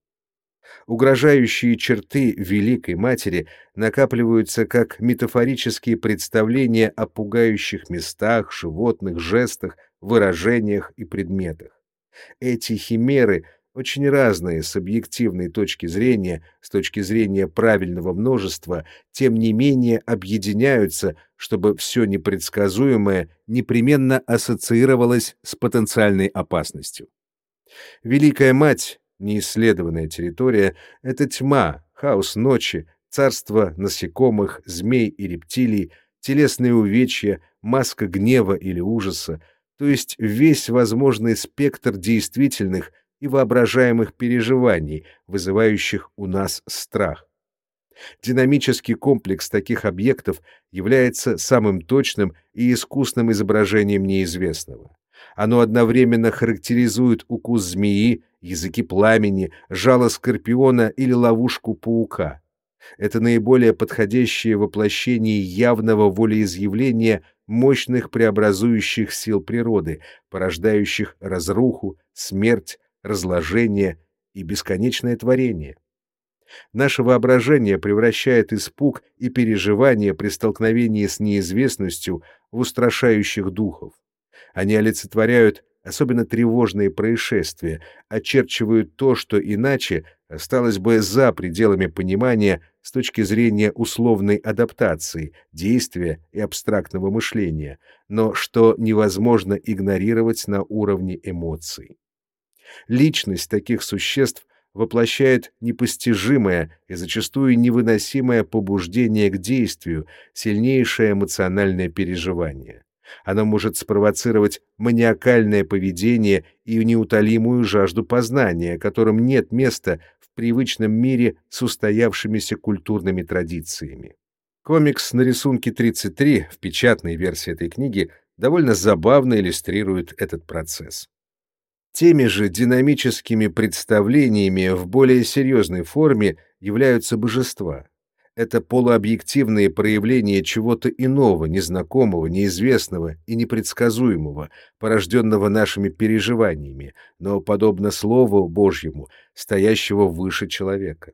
Угрожающие черты Великой Матери накапливаются как метафорические представления о пугающих местах, животных, жестах, выражениях и предметах. Эти химеры очень разные с объективной точки зрения, с точки зрения правильного множества, тем не менее объединяются, чтобы все непредсказуемое непременно ассоциировалось с потенциальной опасностью. Великая Мать, неисследованная территория, — это тьма, хаос ночи, царство насекомых, змей и рептилий, телесные увечья, маска гнева или ужаса, то есть весь возможный спектр действительных — и воображаемых переживаний, вызывающих у нас страх. Динамический комплекс таких объектов является самым точным и искусным изображением неизвестного. Оно одновременно характеризует укус змеи, языки пламени, жало скорпиона или ловушку паука. Это наиболее подходящее воплощение явного волеизъявления мощных преобразующих сил природы, порождающих разруху, смерть, разложение и бесконечное творение. Наше воображение превращает испуг и переживание при столкновении с неизвестностью в устрашающих духов. Они олицетворяют особенно тревожные происшествия, очерчивают то, что иначе осталось бы за пределами понимания с точки зрения условной адаптации, действия и абстрактного мышления, но что невозможно игнорировать на уровне эмоций. Личность таких существ воплощает непостижимое и зачастую невыносимое побуждение к действию, сильнейшее эмоциональное переживание. Оно может спровоцировать маниакальное поведение и неутолимую жажду познания, которым нет места в привычном мире с устоявшимися культурными традициями. Комикс на рисунке 33 в печатной версии этой книги довольно забавно иллюстрирует этот процесс. Теми же динамическими представлениями в более серьезной форме являются божества. Это полуобъективные проявления чего-то иного, незнакомого, неизвестного и непредсказуемого, порожденного нашими переживаниями, но, подобно Слову Божьему, стоящего выше человека.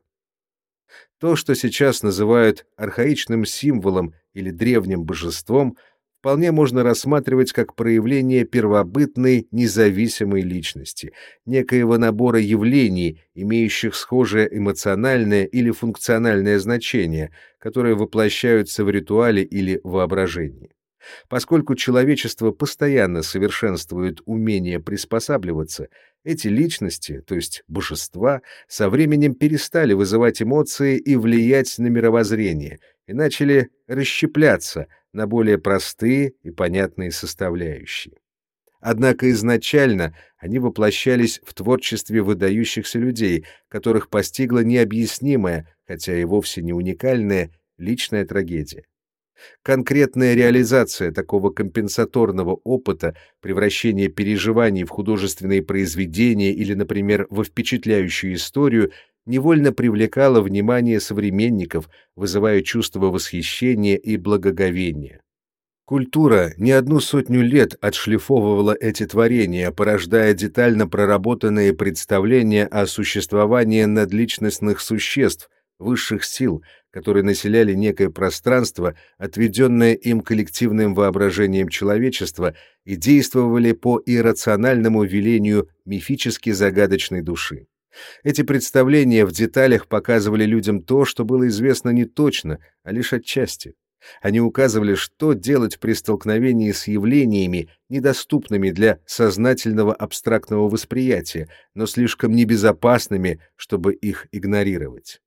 То, что сейчас называют архаичным символом или древним божеством — вполне можно рассматривать как проявление первобытной независимой личности, некоего набора явлений, имеющих схожее эмоциональное или функциональное значение, которые воплощаются в ритуале или воображении. Поскольку человечество постоянно совершенствует умение приспосабливаться, эти личности, то есть божества, со временем перестали вызывать эмоции и влиять на мировоззрение и начали расщепляться – на более простые и понятные составляющие. Однако изначально они воплощались в творчестве выдающихся людей, которых постигла необъяснимая, хотя и вовсе не уникальная, личная трагедия. Конкретная реализация такого компенсаторного опыта, превращение переживаний в художественные произведения или, например, во впечатляющую историю, невольно привлекала внимание современников, вызывая чувство восхищения и благоговения. Культура не одну сотню лет отшлифовывала эти творения, порождая детально проработанные представления о существовании надличностных существ, высших сил, которые населяли некое пространство, отведенное им коллективным воображением человечества, и действовали по иррациональному велению мифически загадочной души. Эти представления в деталях показывали людям то, что было известно не точно, а лишь отчасти. Они указывали, что делать при столкновении с явлениями, недоступными для сознательного абстрактного восприятия, но слишком небезопасными, чтобы их игнорировать.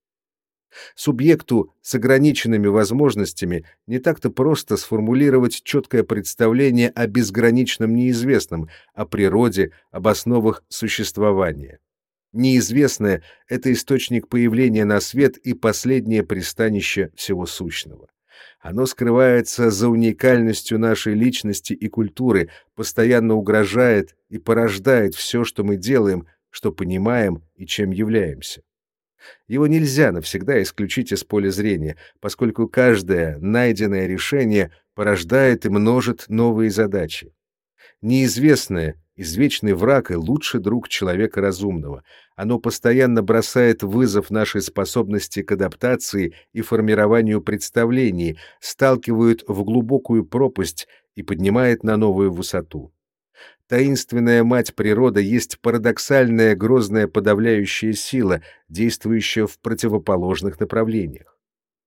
Субъекту с ограниченными возможностями не так-то просто сформулировать четкое представление о безграничном неизвестном, о природе, об основах существования. Неизвестное — это источник появления на свет и последнее пристанище всего сущного. Оно скрывается за уникальностью нашей личности и культуры, постоянно угрожает и порождает все, что мы делаем, что понимаем и чем являемся. Его нельзя навсегда исключить из поля зрения, поскольку каждое найденное решение порождает и множит новые задачи. Неизвестное — извечный враг и лучший друг человека разумного. Оно постоянно бросает вызов нашей способности к адаптации и формированию представлений, сталкивает в глубокую пропасть и поднимает на новую высоту. Таинственная мать природа есть парадоксальная грозная подавляющая сила, действующая в противоположных направлениях.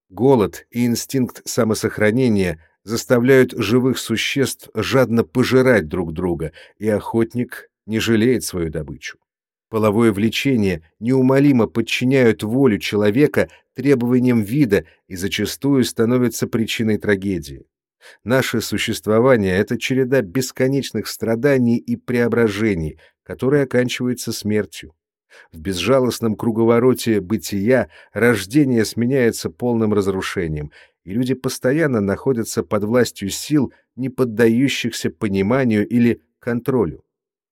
Голод и инстинкт самосохранения заставляют живых существ жадно пожирать друг друга, и охотник не жалеет свою добычу. Половое влечение неумолимо подчиняют волю человека требованиям вида и зачастую становятся причиной трагедии. Наше существование — это череда бесконечных страданий и преображений, которые оканчиваются смертью. В безжалостном круговороте бытия рождение сменяется полным разрушением, и люди постоянно находятся под властью сил, не поддающихся пониманию или контролю.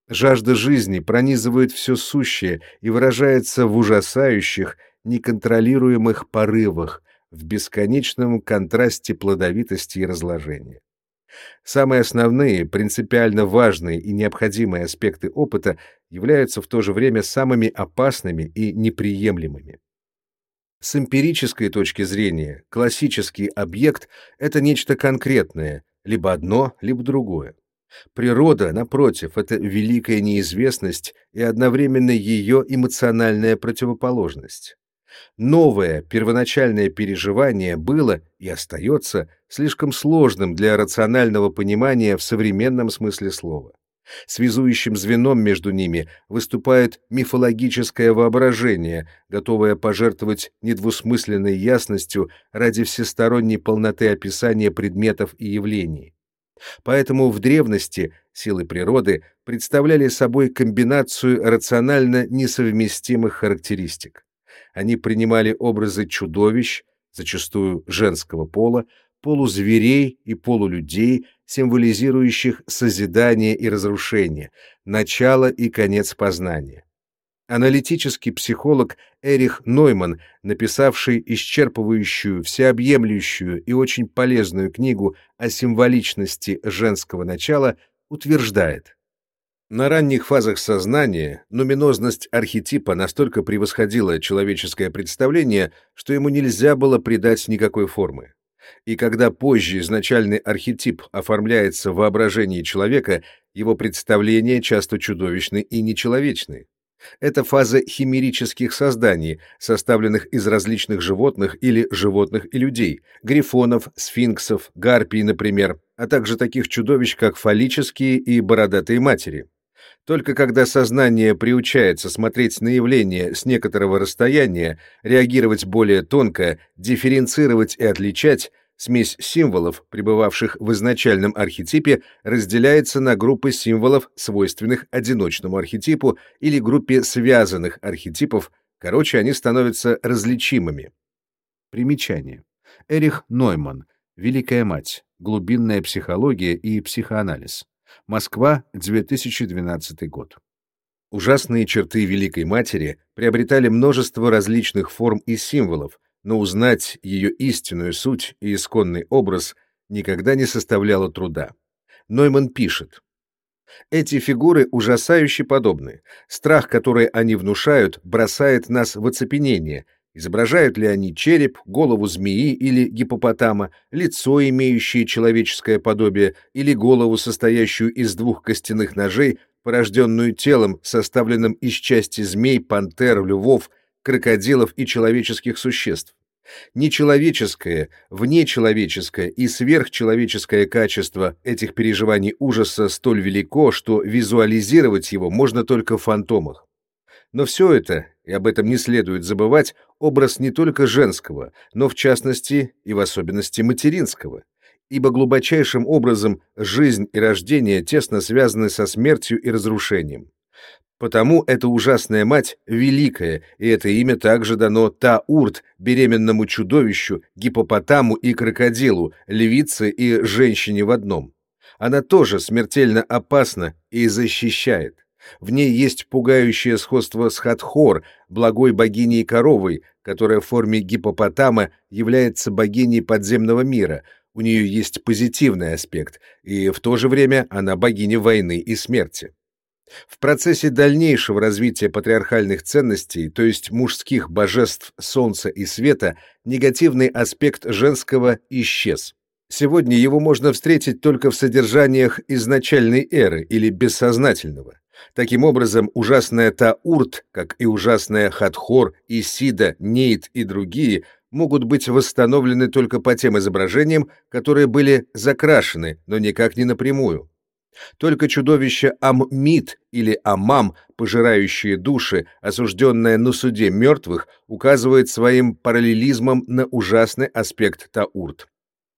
Жажда жизни пронизывает все сущее и выражается в ужасающих, неконтролируемых порывах, в бесконечном контрасте плодовитости и разложения. Самые основные, принципиально важные и необходимые аспекты опыта являются в то же время самыми опасными и неприемлемыми. С эмпирической точки зрения классический объект — это нечто конкретное, либо одно, либо другое. Природа, напротив, это великая неизвестность и одновременно ее эмоциональная противоположность. Новое, первоначальное переживание было и остается слишком сложным для рационального понимания в современном смысле слова. Связующим звеном между ними выступает мифологическое воображение, готовое пожертвовать недвусмысленной ясностью ради всесторонней полноты описания предметов и явлений. Поэтому в древности силы природы представляли собой комбинацию рационально несовместимых характеристик. Они принимали образы чудовищ, зачастую женского пола, полузверей и полулюдей, символизирующих созидание и разрушение, начало и конец познания. Аналитический психолог Эрих Нойман, написавший исчерпывающую, всеобъемлющую и очень полезную книгу о символичности женского начала, утверждает, на ранних фазах сознания нуминозность архетипа настолько превосходила человеческое представление, что ему нельзя было придать никакой формы. И когда позже изначальный архетип оформляется в воображении человека, его представления часто чудовищны и нечеловечны. Это фаза химерических созданий, составленных из различных животных или животных и людей, грифонов, сфинксов, гарпий, например, а также таких чудовищ, как фаллические и бородатые матери. Только когда сознание приучается смотреть на явление с некоторого расстояния, реагировать более тонко, дифференцировать и отличать, смесь символов, пребывавших в изначальном архетипе, разделяется на группы символов, свойственных одиночному архетипу, или группе связанных архетипов, короче, они становятся различимыми. Примечание. Эрих Нойман. Великая мать. Глубинная психология и психоанализ. Москва, 2012 год. Ужасные черты Великой Матери приобретали множество различных форм и символов, но узнать ее истинную суть и исконный образ никогда не составляло труда. Нойман пишет, «Эти фигуры ужасающе подобны. Страх, который они внушают, бросает нас в оцепенение. Изображают ли они череп, голову змеи или гипопотама, лицо, имеющее человеческое подобие, или голову, состоящую из двух костяных ножей, порожденную телом, составленным из части змей, пантер, львов, крокодилов и человеческих существ. Нечеловеческое, внечеловеческое и сверхчеловеческое качество этих переживаний ужаса столь велико, что визуализировать его можно только в фантомах. Но все это, и об этом не следует забывать, образ не только женского, но в частности и в особенности материнского ибо глубочайшим образом жизнь и рождение тесно связаны со смертью и разрушением. Потому эта ужасная мать великая, и это имя также дано Таурт, беременному чудовищу, гипопотаму и крокодилу, львице и женщине в одном. Она тоже смертельно опасна и защищает. В ней есть пугающее сходство с Хатхор, благой богиней коровой, которая в форме гипопотама является богиней подземного мира, у нее есть позитивный аспект, и в то же время она богиня войны и смерти. В процессе дальнейшего развития патриархальных ценностей, то есть мужских божеств солнца и света, негативный аспект женского исчез. Сегодня его можно встретить только в содержаниях изначальной эры или бессознательного. Таким образом, ужасная Таурт, как и ужасная Хатхор, Исида, Нейт и другие, могут быть восстановлены только по тем изображениям, которые были закрашены, но никак не напрямую. Только чудовище Аммит или Амам, пожирающее души, осужденное на суде мертвых, указывает своим параллелизмом на ужасный аспект Таурт.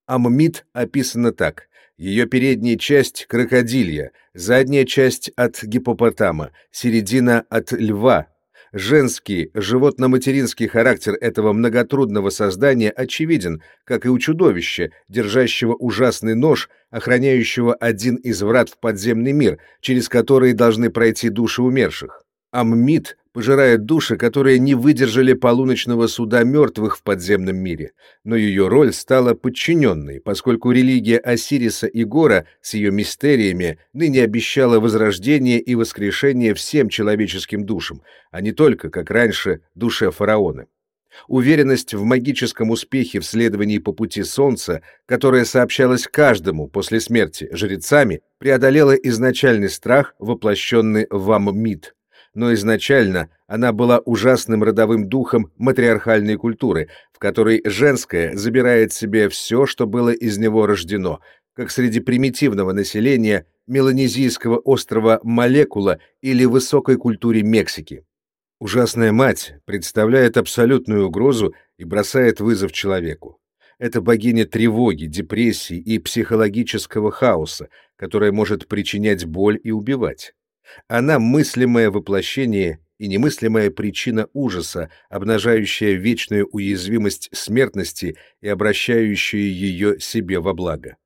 Аммит описана так. Ее передняя часть — крокодилья, задняя часть — от гипопотама, середина — от льва, Женский, животно-материнский характер этого многотрудного создания очевиден, как и у чудовища, держащего ужасный нож, охраняющего один из врат в подземный мир, через который должны пройти души умерших. Аммит пожирает души, которые не выдержали полуночного суда мертвых в подземном мире, но ее роль стала подчиненной, поскольку религия Осириса и Гора с ее мистериями ныне обещала возрождение и воскрешение всем человеческим душам, а не только, как раньше, душе фараона. Уверенность в магическом успехе в следовании по пути Солнца, которая сообщалась каждому после смерти жрецами, преодолела изначальный страх, воплощенный в Аммит но изначально она была ужасным родовым духом матриархальной культуры, в которой женское забирает себе все, что было из него рождено, как среди примитивного населения меланезийского острова Молекула или высокой культуре Мексики. Ужасная мать представляет абсолютную угрозу и бросает вызов человеку. Это богиня тревоги, депрессии и психологического хаоса, которая может причинять боль и убивать. Она мыслимое воплощение и немыслимая причина ужаса, обнажающая вечную уязвимость смертности и обращающая ее себе во благо.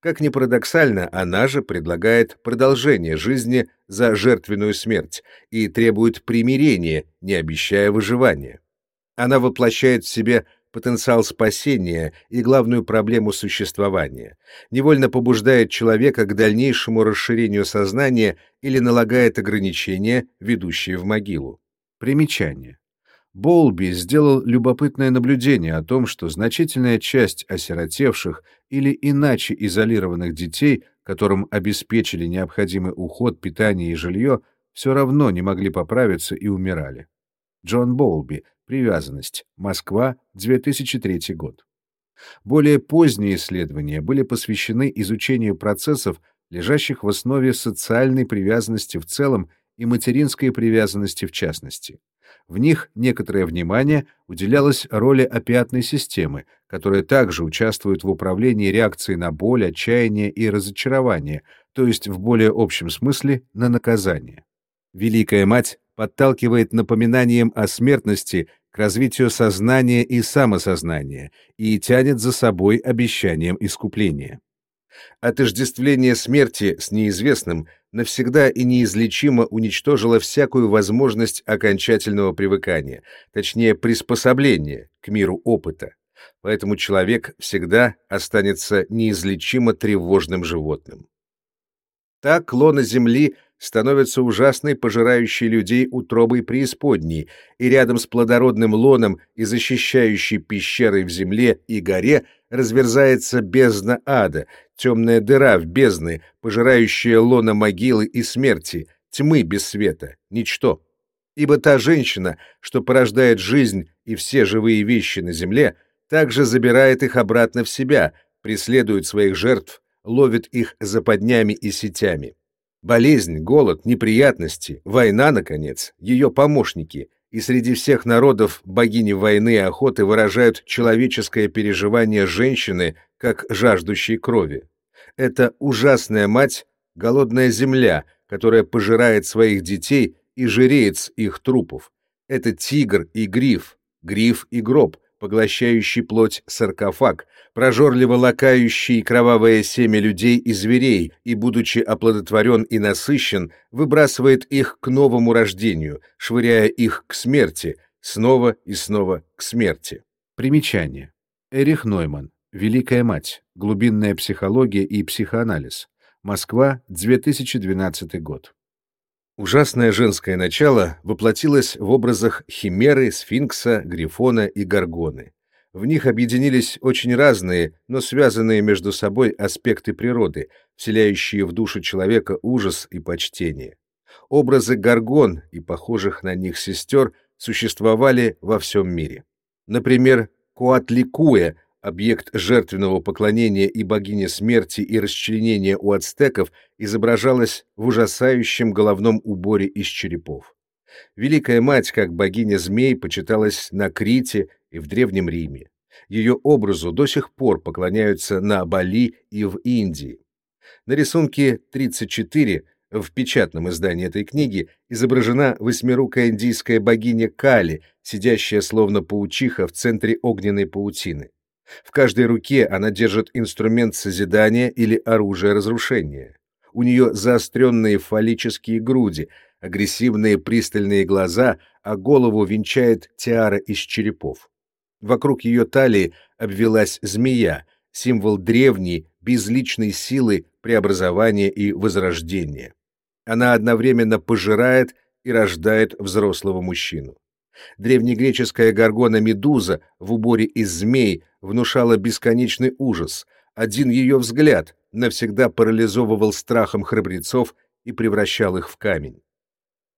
Как ни парадоксально, она же предлагает продолжение жизни за жертвенную смерть и требует примирения, не обещая выживания. Она воплощает в себе потенциал спасения и главную проблему существования, невольно побуждает человека к дальнейшему расширению сознания или налагает ограничения, ведущие в могилу. Примечание. Болби сделал любопытное наблюдение о том, что значительная часть осиротевших или иначе изолированных детей, которым обеспечили необходимый уход, питание и жилье, все равно не могли поправиться и умирали. Джон Болби, Привязанность. Москва, 2003 год. Более поздние исследования были посвящены изучению процессов, лежащих в основе социальной привязанности в целом и материнской привязанности в частности. В них некоторое внимание уделялось роли опиатной системы, которая также участвует в управлении реакцией на боль, отчаяние и разочарование, то есть в более общем смысле на наказание. Великая Мать подталкивает напоминанием о смертности к развитию сознания и самосознания и тянет за собой обещанием искупления. Отождествление смерти с неизвестным навсегда и неизлечимо уничтожило всякую возможность окончательного привыкания, точнее приспособления к миру опыта. Поэтому человек всегда останется неизлечимо тревожным животным. Так лона Земли становится ужасной, пожирающей людей утробой преисподней, и рядом с плодородным лоном и защищающей пещерой в земле и горе разверзается бездна ада, темная дыра в бездны, пожирающая лона могилы и смерти, тьмы без света, ничто. Ибо та женщина, что порождает жизнь и все живые вещи на земле, также забирает их обратно в себя, преследует своих жертв, ловит их западнями и сетями. Болезнь, голод, неприятности, война, наконец, ее помощники, и среди всех народов богини войны и охоты выражают человеческое переживание женщины как жаждущей крови. Это ужасная мать, голодная земля, которая пожирает своих детей и жиреет с их трупов. Это тигр и гриф, гриф и гроб, поглощающий плоть саркофаг, прожорливо лакающий кровавое семя людей и зверей, и, будучи оплодотворен и насыщен, выбрасывает их к новому рождению, швыряя их к смерти, снова и снова к смерти. Примечание. Эрих Нойман. Великая мать. Глубинная психология и психоанализ. Москва, 2012 год. Ужасное женское начало воплотилось в образах химеры, сфинкса, грифона и горгоны. В них объединились очень разные, но связанные между собой аспекты природы, вселяющие в душу человека ужас и почтение. Образы горгон и похожих на них сестер существовали во всем мире. Например, Куатликуэ объект жертвенного поклонения и богиня смерти и расчленения у ацтеков, изображалась в ужасающем головном уборе из черепов. Великая мать, как богиня змей, почиталась на Крите и в Древнем Риме. Ее образу до сих пор поклоняются на Бали и в Индии. На рисунке 34 в печатном издании этой книги изображена восьмирукая индийская богиня Кали, сидящая словно паучиха в центре огненной паутины. В каждой руке она держит инструмент созидания или оружие разрушения. У нее заостренные фаллические груди, агрессивные пристальные глаза, а голову венчает тиара из черепов. Вокруг ее талии обвелась змея, символ древней, безличной силы преобразования и возрождения. Она одновременно пожирает и рождает взрослого мужчину. Древнегреческая горгона Медуза в уборе из змей внушала бесконечный ужас. Один ее взгляд навсегда парализовывал страхом храбрецов и превращал их в камень.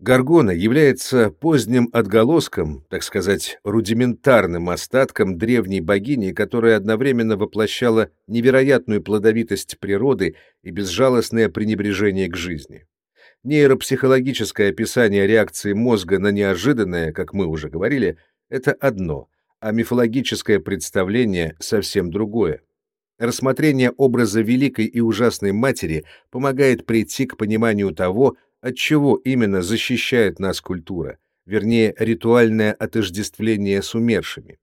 Гаргона является поздним отголоском, так сказать, рудиментарным остатком древней богини, которая одновременно воплощала невероятную плодовитость природы и безжалостное пренебрежение к жизни. Нейропсихологическое описание реакции мозга на неожиданное, как мы уже говорили, это одно, а мифологическое представление совсем другое. Рассмотрение образа великой и ужасной матери помогает прийти к пониманию того, от чего именно защищает нас культура, вернее, ритуальное отождествление с умершими.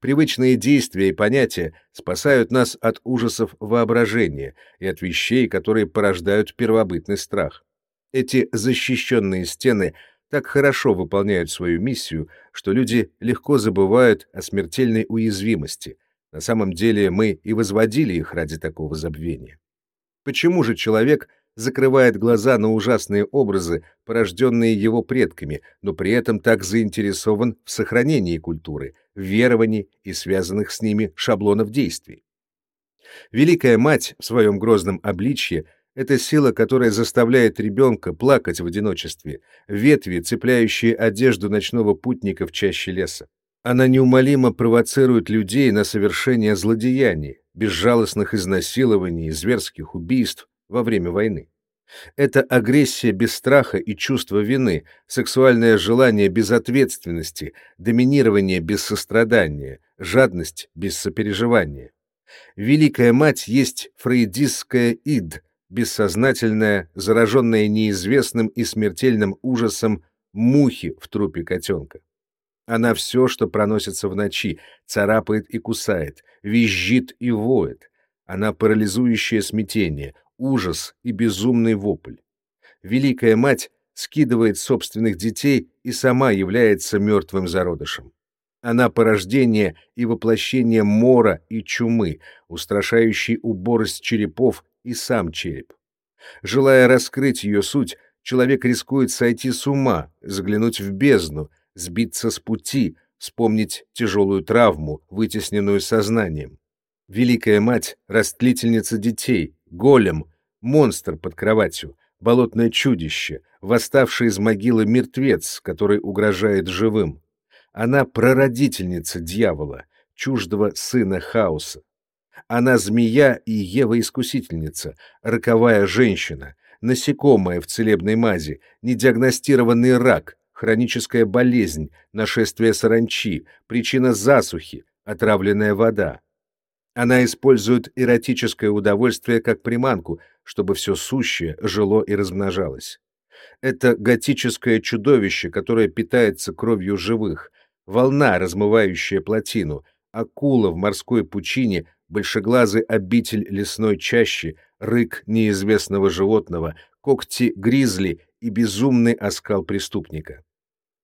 Привычные действия и понятия спасают нас от ужасов воображения и от вещей, которые порождают первобытный страх. Эти защищенные стены так хорошо выполняют свою миссию, что люди легко забывают о смертельной уязвимости. На самом деле мы и возводили их ради такого забвения. Почему же человек закрывает глаза на ужасные образы, порожденные его предками, но при этом так заинтересован в сохранении культуры, верований и связанных с ними шаблонов действий? Великая Мать в своем грозном обличье — это сила, которая заставляет ребенка плакать в одиночестве, ветви, цепляющие одежду ночного путника в чаще леса. Она неумолимо провоцирует людей на совершение злодеяний, безжалостных изнасилований зверских убийств во время войны. Это агрессия без страха и чувства вины, сексуальное желание без ответственности, доминирование без сострадания, жадность без сопереживания. Великая мать есть фрейдистская ид, бессознательная, зараженная неизвестным и смертельным ужасом мухи в трупе котенка. Она все, что проносится в ночи, царапает и кусает, визжит и воет. Она парализующее смятение, ужас и безумный вопль. Великая мать скидывает собственных детей и сама является мертвым зародышем. Она порождение и воплощение мора и чумы, устрашающий уборость черепов и сам череп. Желая раскрыть ее суть, человек рискует сойти с ума, заглянуть в бездну, сбиться с пути, вспомнить тяжелую травму, вытесненную сознанием. Великая мать — растлительница детей, голем, монстр под кроватью, болотное чудище, восставший из могилы мертвец, который угрожает живым. Она прародительница дьявола, чуждого сына хаоса. Она змея и Ева-искусительница, роковая женщина, насекомое в целебной мази, недиагностированный рак, хроническая болезнь, нашествие саранчи, причина засухи, отравленная вода. Она использует эротическое удовольствие как приманку, чтобы все сущее жило и размножалось. Это готическое чудовище, которое питается кровью живых, волна, размывающая плотину, акула в морской пучине, большеглазый обитель лесной чащи, рык неизвестного животного, когти гризли и безумный оскал преступника.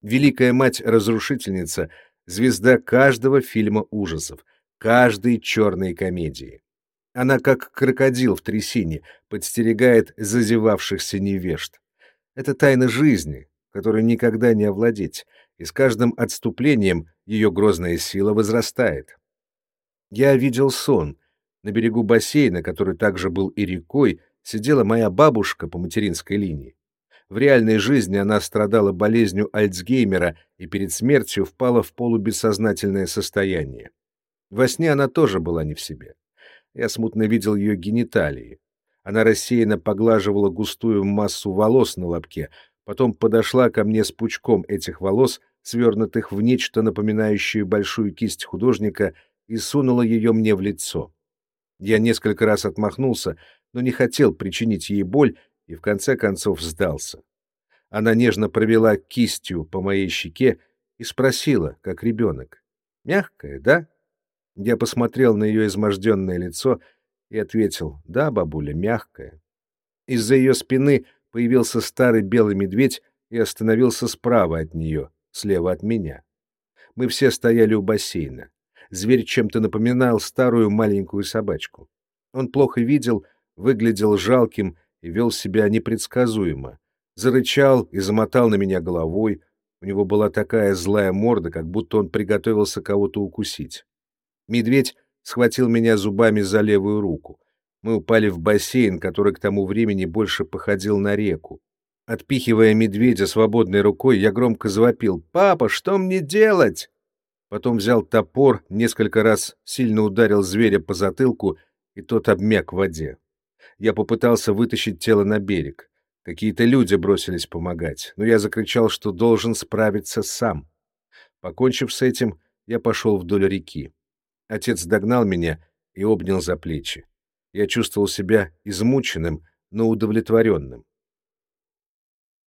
Великая мать-разрушительница — звезда каждого фильма ужасов, каждой черной комедии. Она, как крокодил в трясине, подстерегает зазевавшихся невежд. Это тайна жизни, которой никогда не овладеть, и с каждым отступлением ее грозная сила возрастает. Я видел сон. На берегу бассейна, который также был и рекой, сидела моя бабушка по материнской линии. В реальной жизни она страдала болезнью Альцгеймера и перед смертью впала в полубессознательное состояние. Во сне она тоже была не в себе. Я смутно видел ее гениталии. Она рассеянно поглаживала густую массу волос на лобке, потом подошла ко мне с пучком этих волос, свернутых в нечто напоминающее большую кисть художника, и сунула ее мне в лицо. Я несколько раз отмахнулся, но не хотел причинить ей боль и в конце концов сдался. Она нежно провела кистью по моей щеке и спросила, как ребенок. «Мягкая, да?» Я посмотрел на ее изможденное лицо и ответил, «Да, бабуля, мягкая». Из-за ее спины появился старый белый медведь и остановился справа от нее, слева от меня. Мы все стояли у бассейна. Зверь чем-то напоминал старую маленькую собачку. Он плохо видел, выглядел жалким и вел себя непредсказуемо. Зарычал и замотал на меня головой. У него была такая злая морда, как будто он приготовился кого-то укусить. Медведь схватил меня зубами за левую руку. Мы упали в бассейн, который к тому времени больше походил на реку. Отпихивая медведя свободной рукой, я громко завопил «Папа, что мне делать?» Потом взял топор, несколько раз сильно ударил зверя по затылку, и тот обмяк в воде я попытался вытащить тело на берег. Какие-то люди бросились помогать, но я закричал, что должен справиться сам. Покончив с этим, я пошел вдоль реки. Отец догнал меня и обнял за плечи. Я чувствовал себя измученным, но удовлетворенным.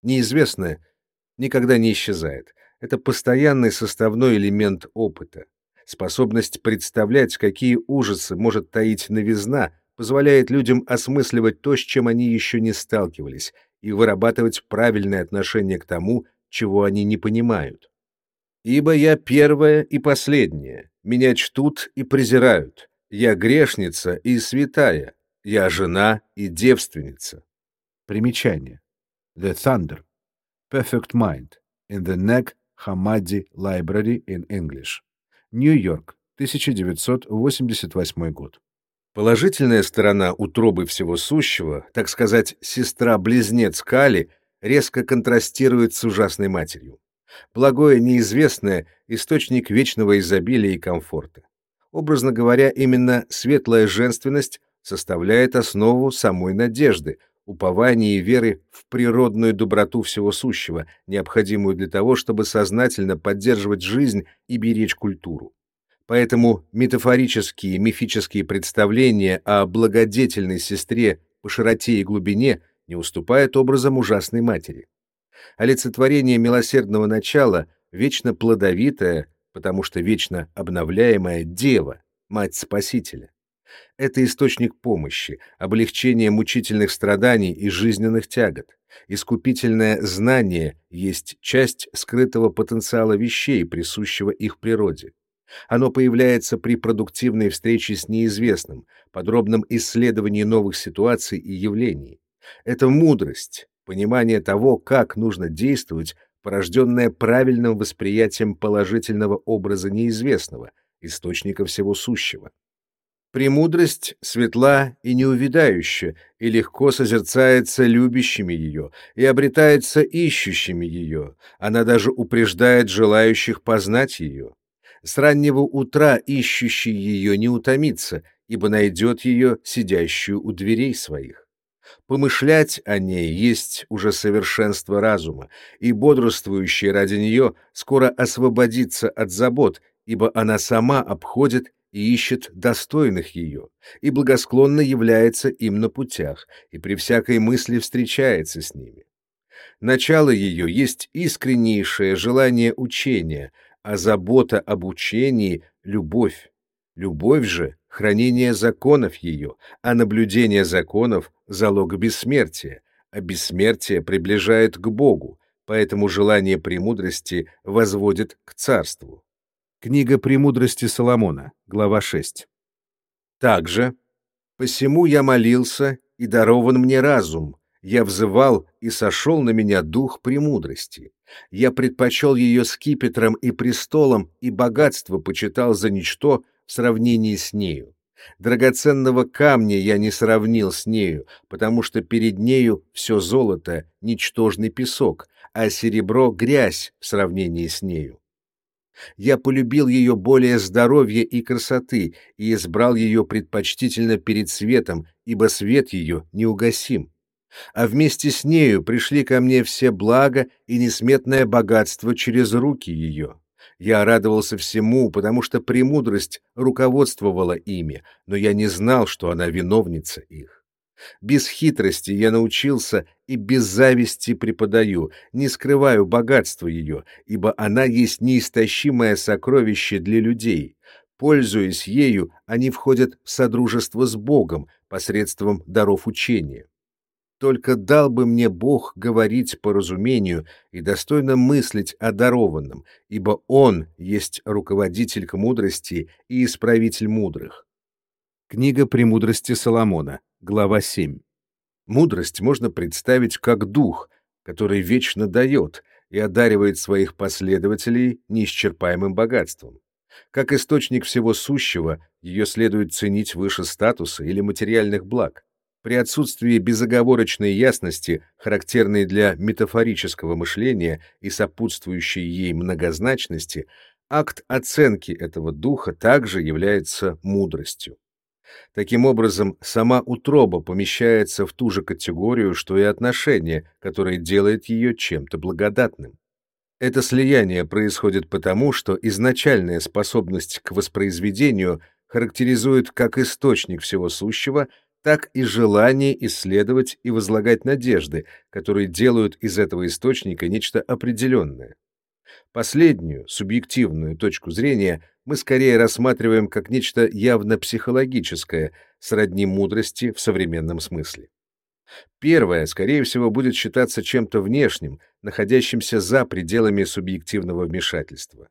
Неизвестное никогда не исчезает. Это постоянный составной элемент опыта. Способность представлять, какие ужасы может таить новизна, позволяет людям осмысливать то, с чем они еще не сталкивались, и вырабатывать правильное отношение к тому, чего они не понимают. Ибо я первая и последняя, меня чтут и презирают, я грешница и святая, я жена и девственница. Примечание. The Thunder. Perfect Mind. In the Nag Hammadi Library in English. Нью-Йорк, 1988 год. Положительная сторона утробы всего сущего, так сказать, сестра-близнец Кали, резко контрастирует с ужасной матерью. Благое неизвестное — источник вечного изобилия и комфорта. Образно говоря, именно светлая женственность составляет основу самой надежды, упования и веры в природную доброту всего сущего, необходимую для того, чтобы сознательно поддерживать жизнь и беречь культуру. Поэтому метафорические мифические представления о благодетельной сестре по широте и глубине не уступают образам ужасной матери. Олицетворение милосердного начала вечно плодовитая, потому что вечно обновляемая дева, мать Спасителя. Это источник помощи, облегчения мучительных страданий и жизненных тягот. Искупительное знание есть часть скрытого потенциала вещей, присущего их природе. Оно появляется при продуктивной встрече с неизвестным, подробном исследовании новых ситуаций и явлений. Это мудрость, понимание того, как нужно действовать, порожденное правильным восприятием положительного образа неизвестного, источника всего сущего. Премудрость светла и неувидающая, и легко созерцается любящими ее, и обретается ищущими ее, она даже упреждает желающих познать ее. С раннего утра ищущий ее не утомится, ибо найдет ее, сидящую у дверей своих. Помышлять о ней есть уже совершенство разума, и бодрствующий ради нее скоро освободится от забот, ибо она сама обходит и ищет достойных ее, и благосклонно является им на путях, и при всякой мысли встречается с ними. Начало ее есть искреннейшее желание учения, а забота об учении — любовь. Любовь же — хранение законов ее, а наблюдение законов — залог бессмертия, а бессмертие приближает к Богу, поэтому желание премудрости возводит к царству. Книга «Премудрости Соломона», глава 6. Также «Посему я молился, и дарован мне разум, я взывал, и сошел на меня дух премудрости. Я предпочел ее скипетром и престолом, и богатство почитал за ничто в сравнении с нею. Драгоценного камня я не сравнил с нею, потому что перед нею все золото — ничтожный песок, а серебро — грязь в сравнении с нею. Я полюбил ее более здоровья и красоты и избрал ее предпочтительно перед светом, ибо свет ее неугасим. А вместе с нею пришли ко мне все блага и несметное богатство через руки ее. Я радовался всему, потому что премудрость руководствовала ими, но я не знал, что она виновница их. Без хитрости я научился и без зависти преподаю, не скрываю богатства ее, ибо она есть неистощимое сокровище для людей. Пользуясь ею, они входят в содружество с Богом посредством даров учения. Только дал бы мне Бог говорить по разумению и достойно мыслить о дарованном, ибо Он есть руководитель к мудрости и исправитель мудрых. Книга «Премудрости Соломона», глава 7. Мудрость можно представить как дух, который вечно дает и одаривает своих последователей неисчерпаемым богатством. Как источник всего сущего, ее следует ценить выше статуса или материальных благ. При отсутствии безоговорочной ясности, характерной для метафорического мышления и сопутствующей ей многозначности, акт оценки этого духа также является мудростью. Таким образом, сама утроба помещается в ту же категорию, что и отношение, которое делает ее чем-то благодатным. Это слияние происходит потому, что изначальная способность к воспроизведению характеризует как источник всего сущего, так и желание исследовать и возлагать надежды, которые делают из этого источника нечто определенное. Последнюю, субъективную точку зрения мы скорее рассматриваем как нечто явно психологическое, сродни мудрости в современном смысле. Первое, скорее всего, будет считаться чем-то внешним, находящимся за пределами субъективного вмешательства.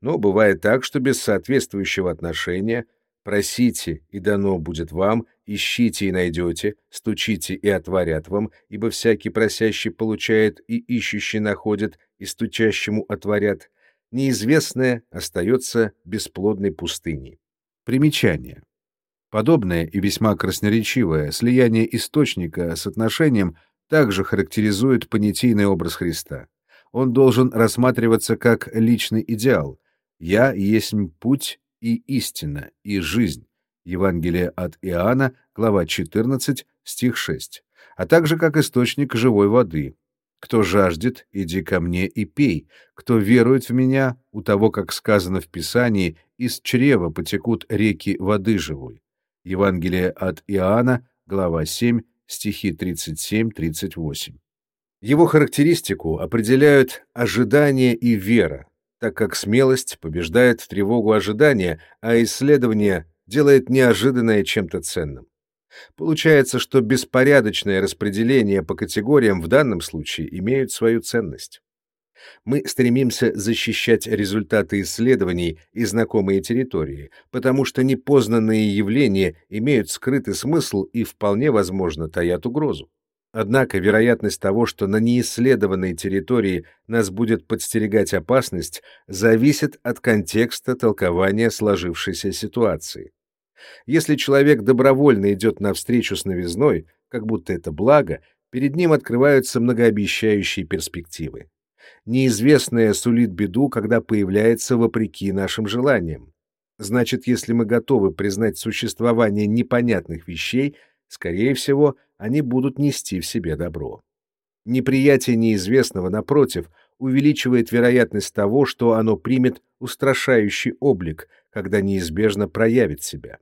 Но бывает так, что без соответствующего отношения Просите, и дано будет вам, ищите и найдете, стучите и отворят вам, ибо всякий просящий получает, и ищущий находит, и стучащему отворят. Неизвестное остается бесплодной пустыней. Примечание. Подобное и весьма красноречивое слияние источника с отношением также характеризует понятийный образ Христа. Он должен рассматриваться как личный идеал. «Я есть путь, и истина, и жизнь. Евангелие от Иоанна, глава 14, стих 6. а также как источник живой воды. Кто жаждет, иди ко мне и пей. Кто верует в меня, у того, как сказано в Писании, из чрева потекут реки воды живой. Евангелие от Иоанна, глава 7, стихи 37-38. Его характеристику определяют ожидание и вера, так как смелость побеждает тревогу ожидания, а исследование делает неожиданное чем-то ценным. Получается, что беспорядочное распределение по категориям в данном случае имеют свою ценность. Мы стремимся защищать результаты исследований и знакомые территории, потому что непознанные явления имеют скрытый смысл и вполне возможно таят угрозу. Однако вероятность того, что на неисследованной территории нас будет подстерегать опасность, зависит от контекста толкования сложившейся ситуации. Если человек добровольно идет навстречу с новизной, как будто это благо, перед ним открываются многообещающие перспективы. Неизвестное сулит беду, когда появляется вопреки нашим желаниям. Значит, если мы готовы признать существование непонятных вещей, скорее всего, они будут нести в себе добро. Неприятие неизвестного, напротив, увеличивает вероятность того, что оно примет устрашающий облик, когда неизбежно проявит себя.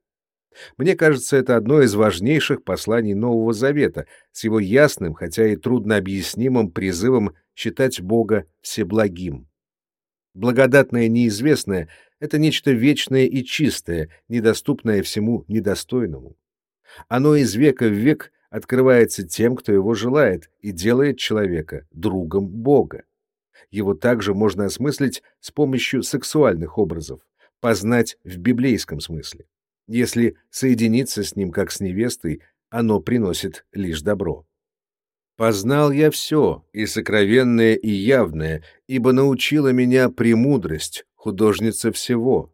Мне кажется, это одно из важнейших посланий Нового Завета с его ясным, хотя и труднообъяснимым призывом считать Бога всеблагим. Благодатное неизвестное — это нечто вечное и чистое, недоступное всему недостойному. Оно из века в век открывается тем, кто его желает, и делает человека другом Бога. Его также можно осмыслить с помощью сексуальных образов, познать в библейском смысле. Если соединиться с ним как с невестой, оно приносит лишь добро. Познал я все, и сокровенное, и явное, ибо научила меня премудрость, художница всего.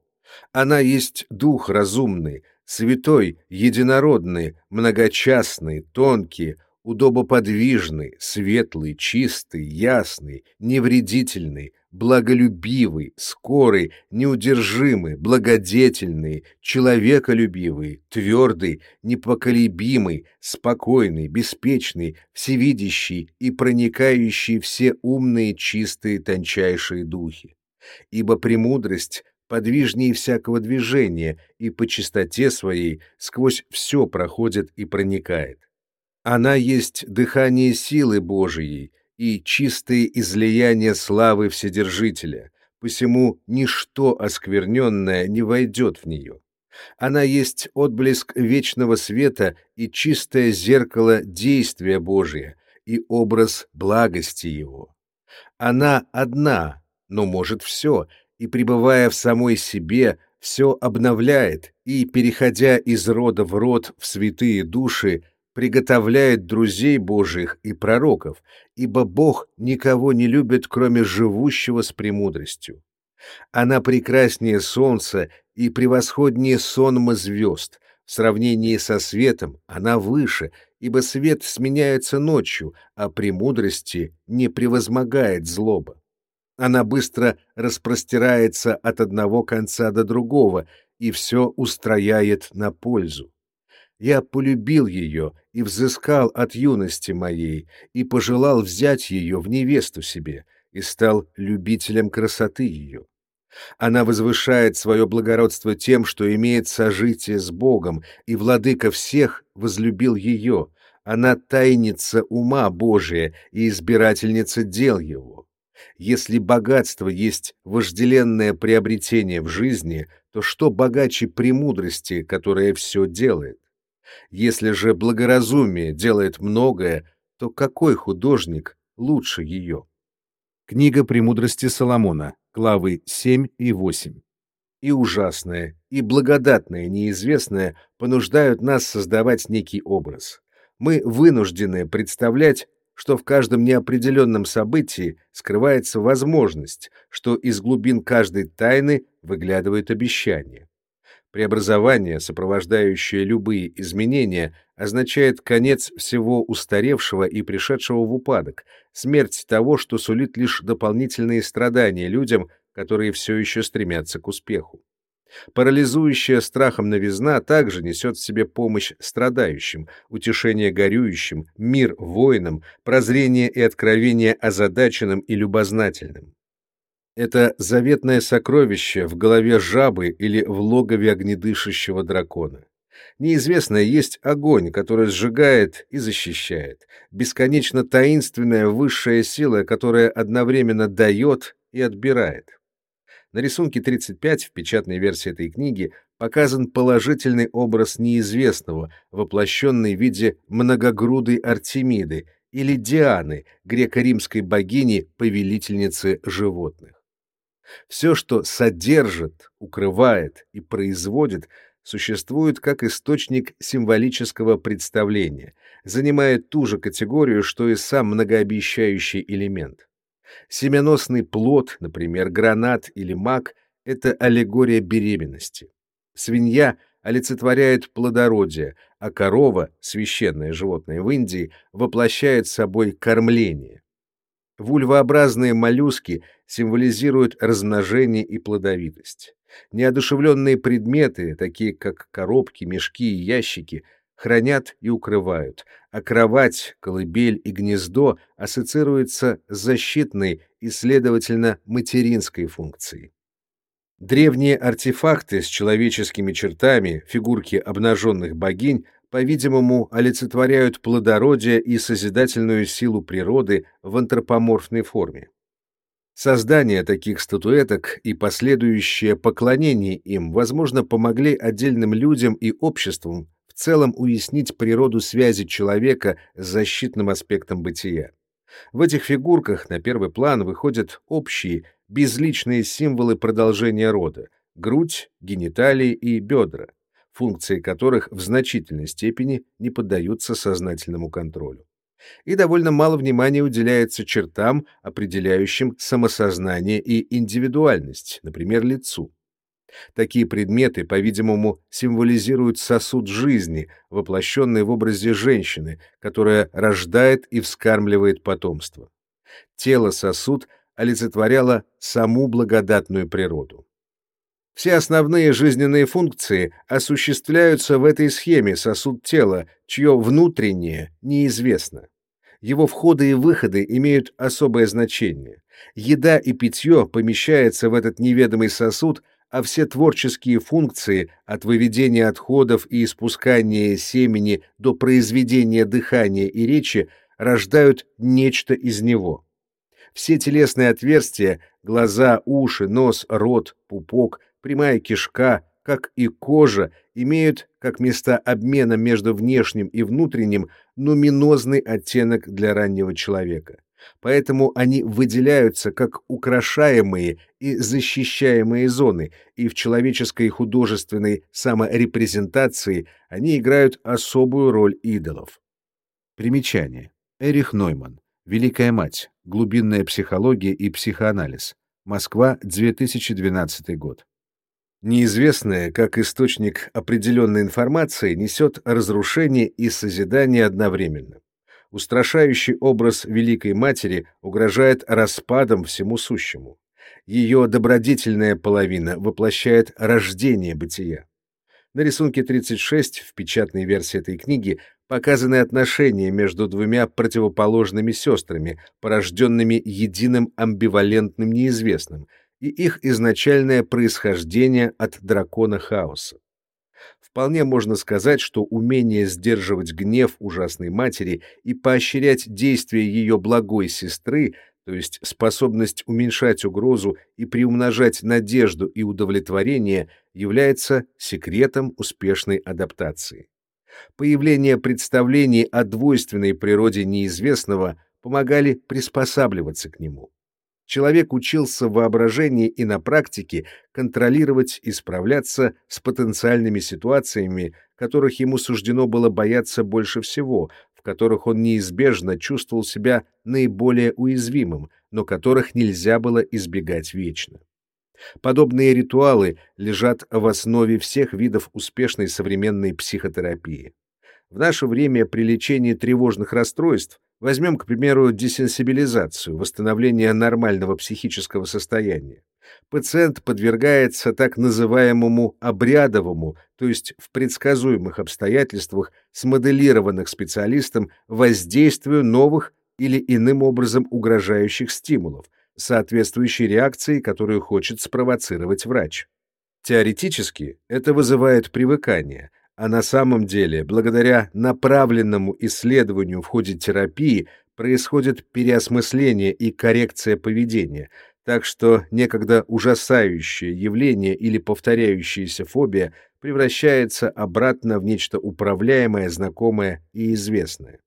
Она есть дух разумный, святой, единородный, многочастный, тонкий, удобоподвижный, светлый, чистый, ясный, невредительный, благолюбивый, скорый, неудержимый, благодетельный, человеколюбивый, твердый, непоколебимый, спокойный, беспечный, всевидящий и проникающий все умные, чистые, тончайшие духи. Ибо премудрость подвижнее всякого движения и по чистоте своей сквозь все проходит и проникает. Она есть дыхание силы Божией, и чистое излияние славы Вседержителя, посему ничто оскверненное не войдет в нее. Она есть отблеск вечного света и чистое зеркало действия Божия и образ благости Его. Она одна, но может все, и, пребывая в самой себе, все обновляет, и, переходя из рода в род в святые души, приготовляет друзей Божьих и пророков, ибо Бог никого не любит, кроме живущего с премудростью. Она прекраснее солнца и превосходнее сонма звезд. В сравнении со светом она выше, ибо свет сменяется ночью, а премудрости не превозмогает злоба. Она быстро распростирается от одного конца до другого и все устрояет на пользу. Я полюбил ее и взыскал от юности моей, и пожелал взять ее в невесту себе, и стал любителем красоты ее. Она возвышает свое благородство тем, что имеет сожитие с Богом, и владыка всех возлюбил ее. Она тайница ума Божия и избирательница дел его. Если богатство есть вожделенное приобретение в жизни, то что богаче премудрости, которая все делает? Если же благоразумие делает многое, то какой художник лучше ее? Книга «Премудрости Соломона», главы 7 и 8. И ужасное, и благодатное неизвестное понуждают нас создавать некий образ. Мы вынуждены представлять, что в каждом неопределенном событии скрывается возможность, что из глубин каждой тайны выглядывает обещание. Преобразование, сопровождающее любые изменения, означает конец всего устаревшего и пришедшего в упадок, смерть того, что сулит лишь дополнительные страдания людям, которые все еще стремятся к успеху. Парализующая страхом новизна также несет в себе помощь страдающим, утешение горюющим, мир воинам, прозрение и откровение озадаченным и любознательным. Это заветное сокровище в голове жабы или в логове огнедышащего дракона. Неизвестное есть огонь, который сжигает и защищает, бесконечно таинственная высшая сила, которая одновременно дает и отбирает. На рисунке 35 в печатной версии этой книги показан положительный образ неизвестного, воплощенный в виде многогрудой Артемиды или Дианы, греко-римской богини, повелительницы животных. Все, что содержит, укрывает и производит, существует как источник символического представления, занимая ту же категорию, что и сам многообещающий элемент. Семеносный плод, например, гранат или мак — это аллегория беременности. Свинья олицетворяет плодородие, а корова, священное животное в Индии, воплощает собой кормление. Вульвообразные моллюски символизируют размножение и плодовитость. Неодушевленные предметы, такие как коробки, мешки и ящики, хранят и укрывают, а кровать, колыбель и гнездо ассоциируются с защитной и, следовательно, материнской функцией. Древние артефакты с человеческими чертами, фигурки обнаженных богинь, по-видимому, олицетворяют плодородие и созидательную силу природы в антропоморфной форме. Создание таких статуэток и последующее поклонение им, возможно, помогли отдельным людям и обществам целом уяснить природу связи человека с защитным аспектом бытия. В этих фигурках на первый план выходят общие, безличные символы продолжения рода — грудь, гениталии и бедра, функции которых в значительной степени не поддаются сознательному контролю. И довольно мало внимания уделяется чертам, определяющим самосознание и индивидуальность, например, лицу. Такие предметы, по-видимому, символизируют сосуд жизни, воплощенный в образе женщины, которая рождает и вскармливает потомство. Тело-сосуд олицетворяло саму благодатную природу. Все основные жизненные функции осуществляются в этой схеме сосуд тела, чье внутреннее неизвестно. Его входы и выходы имеют особое значение. Еда и питье помещаются в этот неведомый сосуд – а все творческие функции от выведения отходов и испускания семени до произведения дыхания и речи рождают нечто из него. Все телесные отверстия — глаза, уши, нос, рот, пупок, прямая кишка, как и кожа, имеют, как места обмена между внешним и внутренним, нуминозный оттенок для раннего человека поэтому они выделяются как украшаемые и защищаемые зоны, и в человеческой художественной саморепрезентации они играют особую роль идолов. Примечание. Эрих Нойман. Великая мать. Глубинная психология и психоанализ. Москва, 2012 год. Неизвестное, как источник определенной информации, несет разрушение и созидание одновременно устрашающий образ Великой Матери угрожает распадом всему сущему. Ее добродетельная половина воплощает рождение бытия. На рисунке 36 в печатной версии этой книги показаны отношения между двумя противоположными сестрами, порожденными единым амбивалентным неизвестным, и их изначальное происхождение от дракона хаоса. Вполне можно сказать, что умение сдерживать гнев ужасной матери и поощрять действия ее благой сестры, то есть способность уменьшать угрозу и приумножать надежду и удовлетворение, является секретом успешной адаптации. Появление представлений о двойственной природе неизвестного помогали приспосабливаться к нему. Человек учился в воображении и на практике контролировать и справляться с потенциальными ситуациями, которых ему суждено было бояться больше всего, в которых он неизбежно чувствовал себя наиболее уязвимым, но которых нельзя было избегать вечно. Подобные ритуалы лежат в основе всех видов успешной современной психотерапии. В наше время при лечении тревожных расстройств Возьмем, к примеру, десенсибилизацию, восстановление нормального психического состояния. Пациент подвергается так называемому обрядовому, то есть в предсказуемых обстоятельствах, смоделированных специалистом, воздействию новых или иным образом угрожающих стимулов, соответствующей реакции, которую хочет спровоцировать врач. Теоретически это вызывает привыкание, а на самом деле, благодаря направленному исследованию в ходе терапии, происходит переосмысление и коррекция поведения, так что некогда ужасающее явление или повторяющаяся фобия превращается обратно в нечто управляемое, знакомое и известное.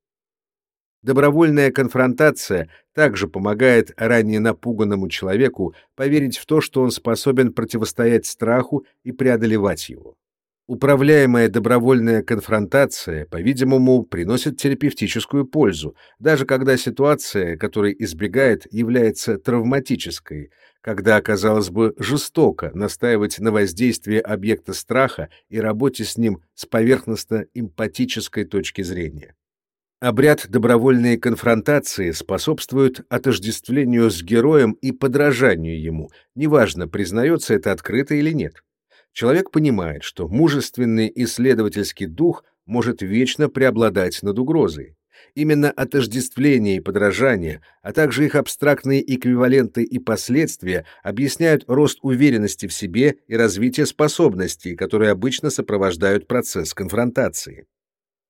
Добровольная конфронтация также помогает ранее напуганному человеку поверить в то, что он способен противостоять страху и преодолевать его. Управляемая добровольная конфронтация, по-видимому, приносит терапевтическую пользу, даже когда ситуация, которой избегает, является травматической, когда, казалось бы, жестоко настаивать на воздействии объекта страха и работе с ним с поверхностно-эмпатической точки зрения. Обряд добровольной конфронтации способствует отождествлению с героем и подражанию ему, неважно, признается это открыто или нет. Человек понимает, что мужественный исследовательский дух может вечно преобладать над угрозой. Именно отождествление и подражание, а также их абстрактные эквиваленты и последствия объясняют рост уверенности в себе и развитие способностей, которые обычно сопровождают процесс конфронтации.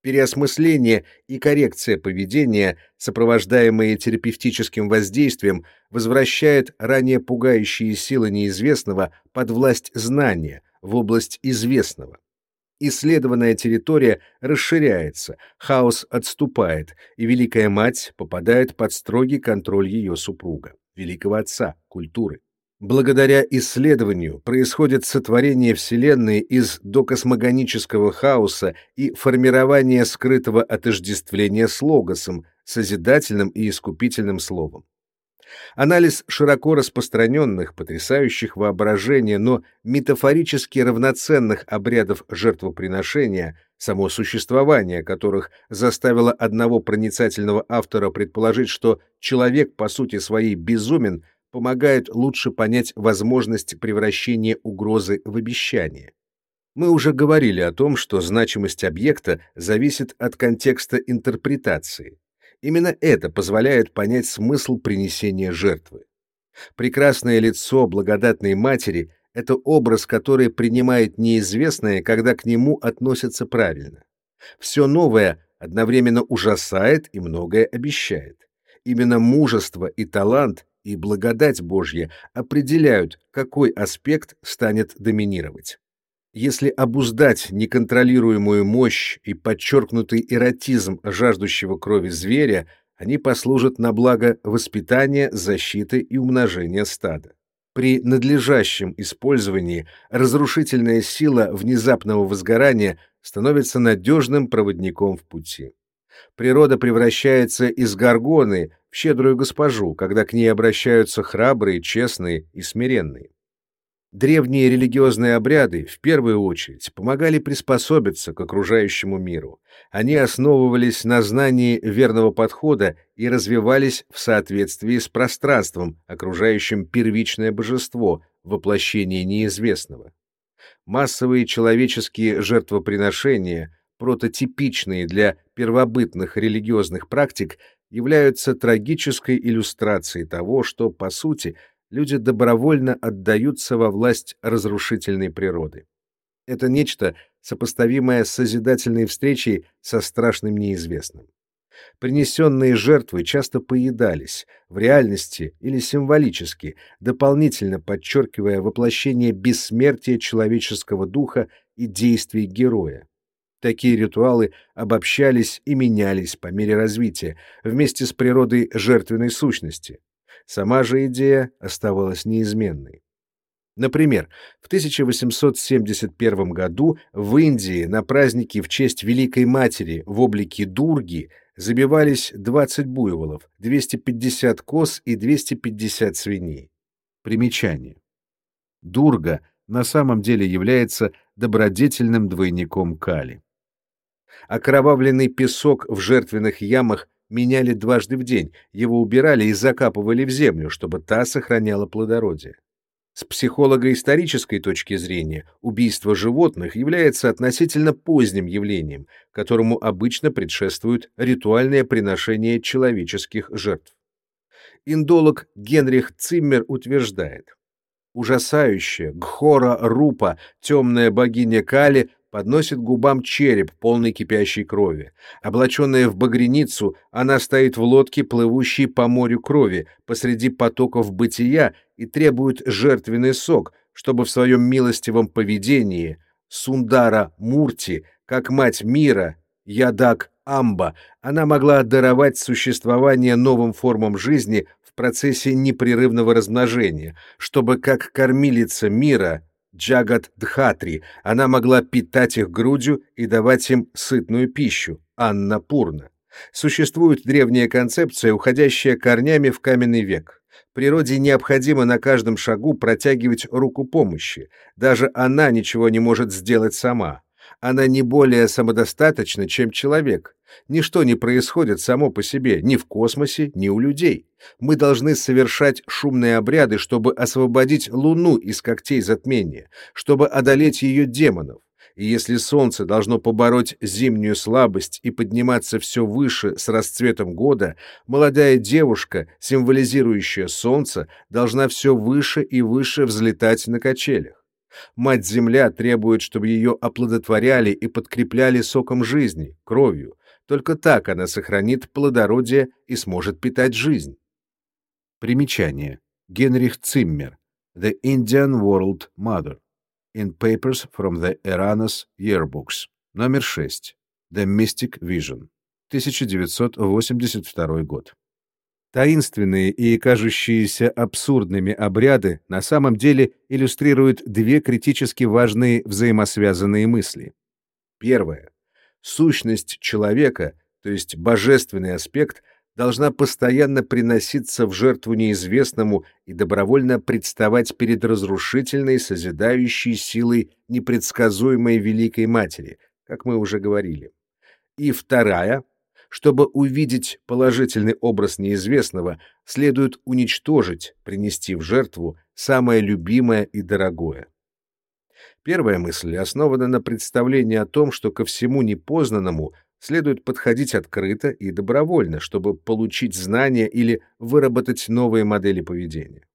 Переосмысление и коррекция поведения, сопровождаемые терапевтическим воздействием, возвращает ранее пугающие силы неизвестного под власть знания, в область известного. Исследованная территория расширяется, хаос отступает, и Великая Мать попадает под строгий контроль ее супруга, Великого Отца, культуры. Благодаря исследованию происходит сотворение Вселенной из докосмогонического хаоса и формирование скрытого отождествления с логосом, созидательным и искупительным словом. Анализ широко распространенных, потрясающих воображение, но метафорически равноценных обрядов жертвоприношения, само существование которых заставило одного проницательного автора предположить, что человек по сути своей безумен – помогает лучше понять возможность превращения угрозы в обещание. Мы уже говорили о том, что значимость объекта зависит от контекста интерпретации. Именно это позволяет понять смысл принесения жертвы. Прекрасное лицо благодатной матери — это образ, который принимает неизвестное, когда к нему относятся правильно. Все новое одновременно ужасает и многое обещает. Именно мужество и талант и благодать Божья определяют, какой аспект станет доминировать. Если обуздать неконтролируемую мощь и подчеркнутый эротизм жаждущего крови зверя, они послужат на благо воспитания, защиты и умножения стада. При надлежащем использовании разрушительная сила внезапного возгорания становится надежным проводником в пути. Природа превращается из горгоны в щедрую госпожу, когда к ней обращаются храбрые, честные и смиренные. Древние религиозные обряды в первую очередь помогали приспособиться к окружающему миру. Они основывались на знании верного подхода и развивались в соответствии с пространством, окружающим первичное божество, воплощение неизвестного. Массовые человеческие жертвоприношения, прототипичные для первобытных религиозных практик, являются трагической иллюстрацией того, что, по сути, люди добровольно отдаются во власть разрушительной природы. Это нечто, сопоставимое с созидательной встречей со страшным неизвестным. Принесенные жертвы часто поедались, в реальности или символически, дополнительно подчеркивая воплощение бессмертия человеческого духа и действий героя. Такие ритуалы обобщались и менялись по мере развития, вместе с природой жертвенной сущности. Сама же идея оставалась неизменной. Например, в 1871 году в Индии на празднике в честь Великой Матери в облике Дурги забивались 20 буйволов, 250 коз и 250 свиней. Примечание. Дурга на самом деле является добродетельным двойником Кали. Окровавленный песок в жертвенных ямах меняли дважды в день, его убирали и закапывали в землю, чтобы та сохраняла плодородие. С психолого-исторической точки зрения убийство животных является относительно поздним явлением, которому обычно предшествует ритуальное приношение человеческих жертв. Индолог Генрих Циммер утверждает, ужасающая Гхора Рупа, темная богиня Кали, подносит губам череп, полный кипящей крови. Облаченная в багряницу, она стоит в лодке, плывущей по морю крови, посреди потоков бытия и требует жертвенный сок, чтобы в своем милостивом поведении Сундара Мурти, как мать мира, Ядак Амба, она могла даровать существование новым формам жизни в процессе непрерывного размножения, чтобы как кормилица мира Джагат Дхатри, она могла питать их грудью и давать им сытную пищу, Анна Пурна. Существует древняя концепция, уходящая корнями в каменный век. Природе необходимо на каждом шагу протягивать руку помощи. Даже она ничего не может сделать сама. Она не более самодостаточна, чем человек. Ничто не происходит само по себе ни в космосе, ни у людей. Мы должны совершать шумные обряды, чтобы освободить Луну из когтей затмения, чтобы одолеть ее демонов. И если солнце должно побороть зимнюю слабость и подниматься все выше с расцветом года, молодая девушка, символизирующая солнце, должна все выше и выше взлетать на качелях. Мать-Земля требует, чтобы ее оплодотворяли и подкрепляли соком жизни, кровью. Только так она сохранит плодородие и сможет питать жизнь. Примечание. Генрих Циммер. The Indian World Mother. In Papers from the Eranos Yearbooks. Номер 6. The Mystic Vision. 1982 год. Таинственные и кажущиеся абсурдными обряды на самом деле иллюстрируют две критически важные взаимосвязанные мысли. Первое. Сущность человека, то есть божественный аспект, должна постоянно приноситься в жертву неизвестному и добровольно представать перед разрушительной, созидающей силой непредсказуемой Великой Матери, как мы уже говорили. И вторая чтобы увидеть положительный образ неизвестного, следует уничтожить, принести в жертву самое любимое и дорогое. Первая мысль основана на представлении о том, что ко всему непознанному следует подходить открыто и добровольно, чтобы получить знания или выработать новые модели поведения.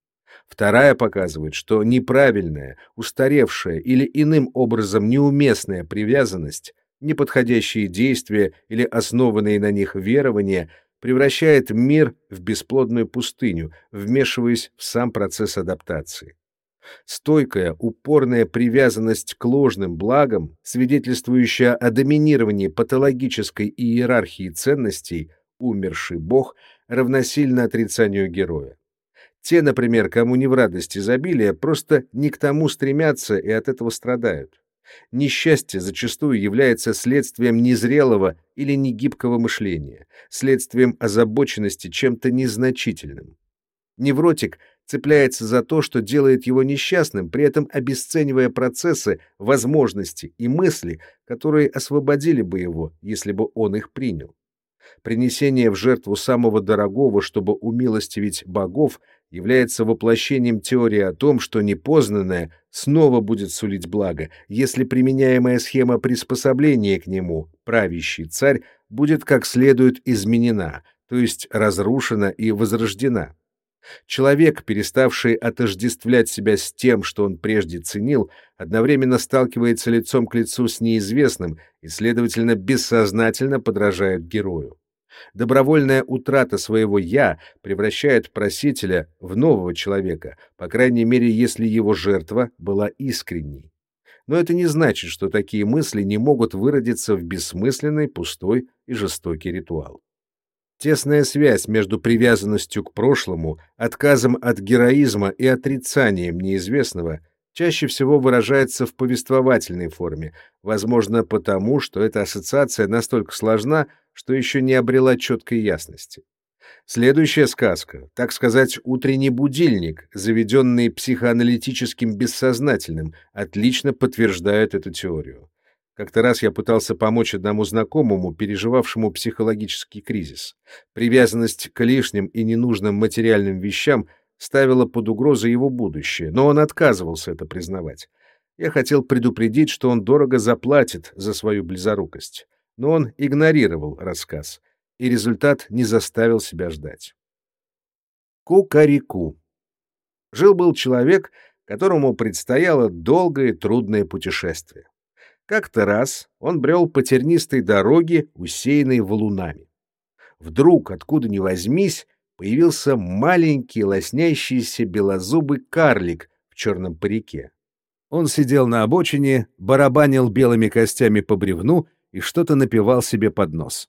Вторая показывает, что неправильная, устаревшая или иным образом неуместная привязанность неподходящие действия или основанные на них верования превращает мир в бесплодную пустыню, вмешиваясь в сам процесс адаптации. Стойкая, упорная привязанность к ложным благам, свидетельствующая о доминировании патологической иерархии ценностей, умерший бог, равносильно отрицанию героя. Те, например, кому не в радость изобилия, просто не к тому стремятся и от этого страдают. Несчастье зачастую является следствием незрелого или негибкого мышления, следствием озабоченности чем-то незначительным. Невротик цепляется за то, что делает его несчастным, при этом обесценивая процессы, возможности и мысли, которые освободили бы его, если бы он их принял. Принесение в жертву самого дорогого, чтобы умилостивить богов, является воплощением теории о том, что непознанное снова будет сулить благо, если применяемая схема приспособления к нему, правящий царь, будет как следует изменена, то есть разрушена и возрождена. Человек, переставший отождествлять себя с тем, что он прежде ценил, одновременно сталкивается лицом к лицу с неизвестным и, следовательно, бессознательно подражает герою. Добровольная утрата своего «я» превращает просителя в нового человека, по крайней мере, если его жертва была искренней. Но это не значит, что такие мысли не могут выродиться в бессмысленный, пустой и жестокий ритуал. Тесная связь между привязанностью к прошлому, отказом от героизма и отрицанием неизвестного чаще всего выражается в повествовательной форме, возможно потому, что эта ассоциация настолько сложна, что еще не обрела четкой ясности. Следующая сказка, так сказать, утренний будильник, заведенный психоаналитическим бессознательным, отлично подтверждает эту теорию. Как-то раз я пытался помочь одному знакомому, переживавшему психологический кризис. Привязанность к лишним и ненужным материальным вещам ставила под угрозу его будущее, но он отказывался это признавать. Я хотел предупредить, что он дорого заплатит за свою близорукость, но он игнорировал рассказ, и результат не заставил себя ждать. Кукареку. Жил-был человек, которому предстояло долгое и трудное путешествие. Как-то раз он брел по тернистой дороге, усеянной валунами. Вдруг, откуда ни возьмись, появился маленький лоснящийся белозубый карлик в черном парике. Он сидел на обочине, барабанил белыми костями по бревну и что-то напевал себе под нос.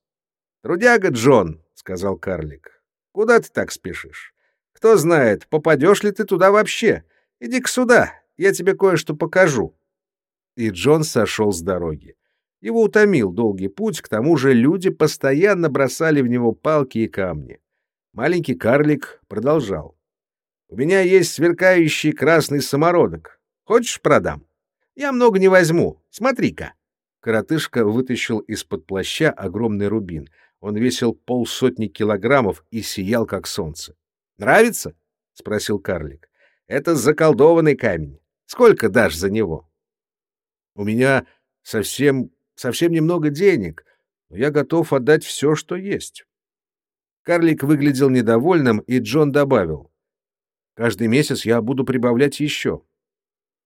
«Трудяга Джон», — сказал карлик, — «куда ты так спешишь? Кто знает, попадешь ли ты туда вообще? Иди-ка сюда, я тебе кое-что покажу». И Джон сошел с дороги. Его утомил долгий путь, к тому же люди постоянно бросали в него палки и камни. Маленький карлик продолжал. «У меня есть сверкающий красный самородок. Хочешь, продам? Я много не возьму. Смотри-ка». Коротышка вытащил из-под плаща огромный рубин. Он весил полсотни килограммов и сиял, как солнце. «Нравится?» — спросил карлик. «Это заколдованный камень. Сколько дашь за него?» «У меня совсем, совсем немного денег, но я готов отдать все, что есть». Карлик выглядел недовольным, и Джон добавил. «Каждый месяц я буду прибавлять еще».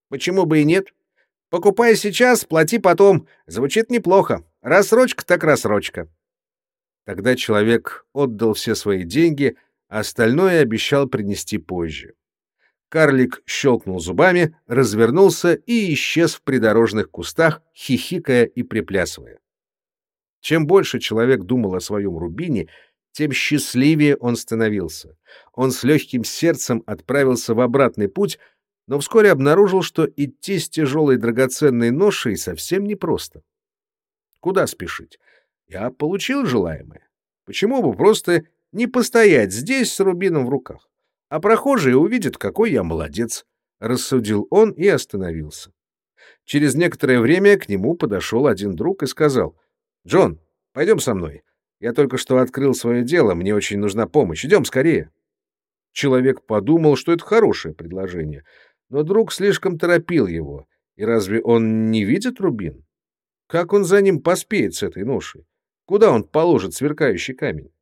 «Почему бы и нет? Покупай сейчас, плати потом. Звучит неплохо. Рассрочка так рассрочка». Тогда человек отдал все свои деньги, а остальное обещал принести позже. Карлик щелкнул зубами, развернулся и исчез в придорожных кустах, хихикая и приплясывая. Чем больше человек думал о своем рубине, тем счастливее он становился. Он с легким сердцем отправился в обратный путь, но вскоре обнаружил, что идти с тяжелой драгоценной ношей совсем непросто. Куда спешить? Я получил желаемое. Почему бы просто не постоять здесь с рубином в руках? А прохожие увидят, какой я молодец, — рассудил он и остановился. Через некоторое время к нему подошел один друг и сказал, — Джон, пойдем со мной. Я только что открыл свое дело, мне очень нужна помощь. Идем скорее. Человек подумал, что это хорошее предложение, но друг слишком торопил его. И разве он не видит рубин? Как он за ним поспеет с этой ношей? Куда он положит сверкающий камень?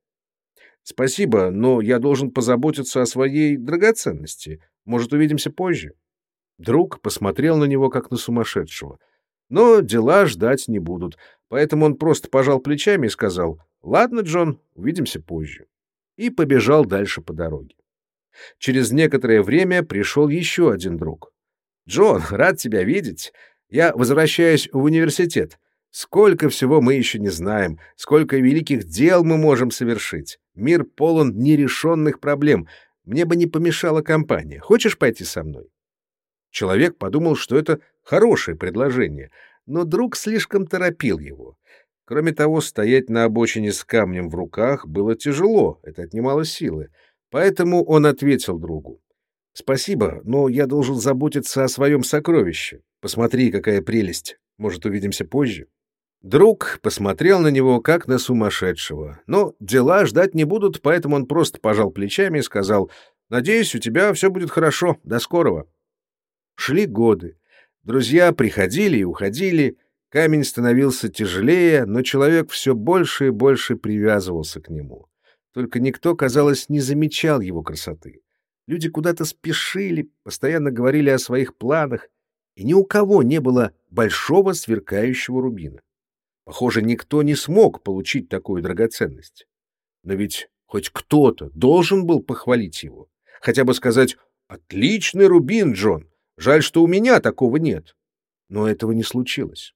Спасибо, но я должен позаботиться о своей драгоценности. Может, увидимся позже? Друг посмотрел на него, как на сумасшедшего. Но дела ждать не будут, поэтому он просто пожал плечами и сказал, «Ладно, Джон, увидимся позже». И побежал дальше по дороге. Через некоторое время пришел еще один друг. «Джон, рад тебя видеть. Я возвращаюсь в университет. Сколько всего мы еще не знаем, сколько великих дел мы можем совершить. Мир полон нерешенных проблем. Мне бы не помешала компания. Хочешь пойти со мной?» Человек подумал, что это хорошее предложение, но друг слишком торопил его. Кроме того, стоять на обочине с камнем в руках было тяжело, это отнимало силы. Поэтому он ответил другу. «Спасибо, но я должен заботиться о своем сокровище. Посмотри, какая прелесть. Может, увидимся позже?» Друг посмотрел на него, как на сумасшедшего. Но дела ждать не будут, поэтому он просто пожал плечами и сказал, «Надеюсь, у тебя все будет хорошо. До скорого». Шли годы. Друзья приходили и уходили, Камень становился тяжелее, но человек все больше и больше привязывался к нему. Только никто, казалось, не замечал его красоты. Люди куда-то спешили, постоянно говорили о своих планах, и ни у кого не было большого сверкающего рубина. Похоже, никто не смог получить такую драгоценность. Но ведь хоть кто-то должен был похвалить его, хотя бы сказать «Отличный рубин, Джон! Жаль, что у меня такого нет». Но этого не случилось.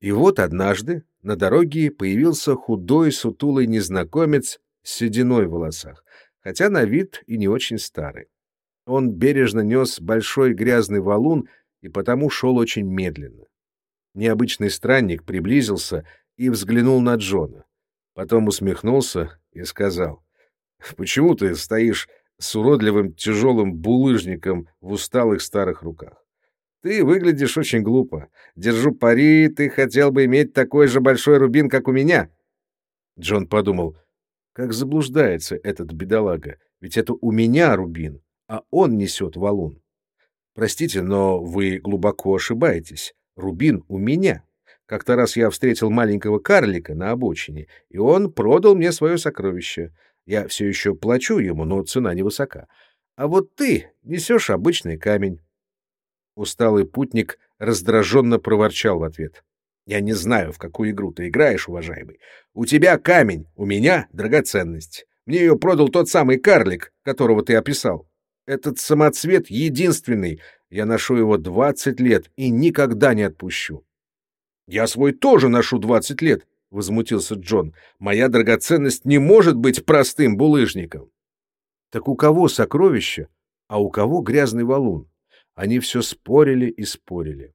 И вот однажды на дороге появился худой сутулый незнакомец с сединой в волосах, хотя на вид и не очень старый. Он бережно нес большой грязный валун и потому шел очень медленно. Необычный странник приблизился и взглянул на Джона. Потом усмехнулся и сказал, «Почему ты стоишь с уродливым тяжелым булыжником в усталых старых руках? Ты выглядишь очень глупо. Держу пари, ты хотел бы иметь такой же большой рубин, как у меня. Джон подумал, как заблуждается этот бедолага, Ведь это у меня рубин, а он несет валун. Простите, но вы глубоко ошибаетесь. Рубин у меня. Как-то раз я встретил маленького карлика на обочине, и он продал мне свое сокровище. Я все еще плачу ему, но цена невысока. А вот ты несешь обычный камень. Усталый путник раздраженно проворчал в ответ. Я не знаю, в какую игру ты играешь, уважаемый. У тебя камень, у меня драгоценность. Мне ее продал тот самый карлик, которого ты описал. Этот самоцвет единственный. Я ношу его двадцать лет и никогда не отпущу. Я свой тоже ношу двадцать лет, возмутился Джон. Моя драгоценность не может быть простым булыжником. Так у кого сокровище, а у кого грязный валун? Они все спорили и спорили.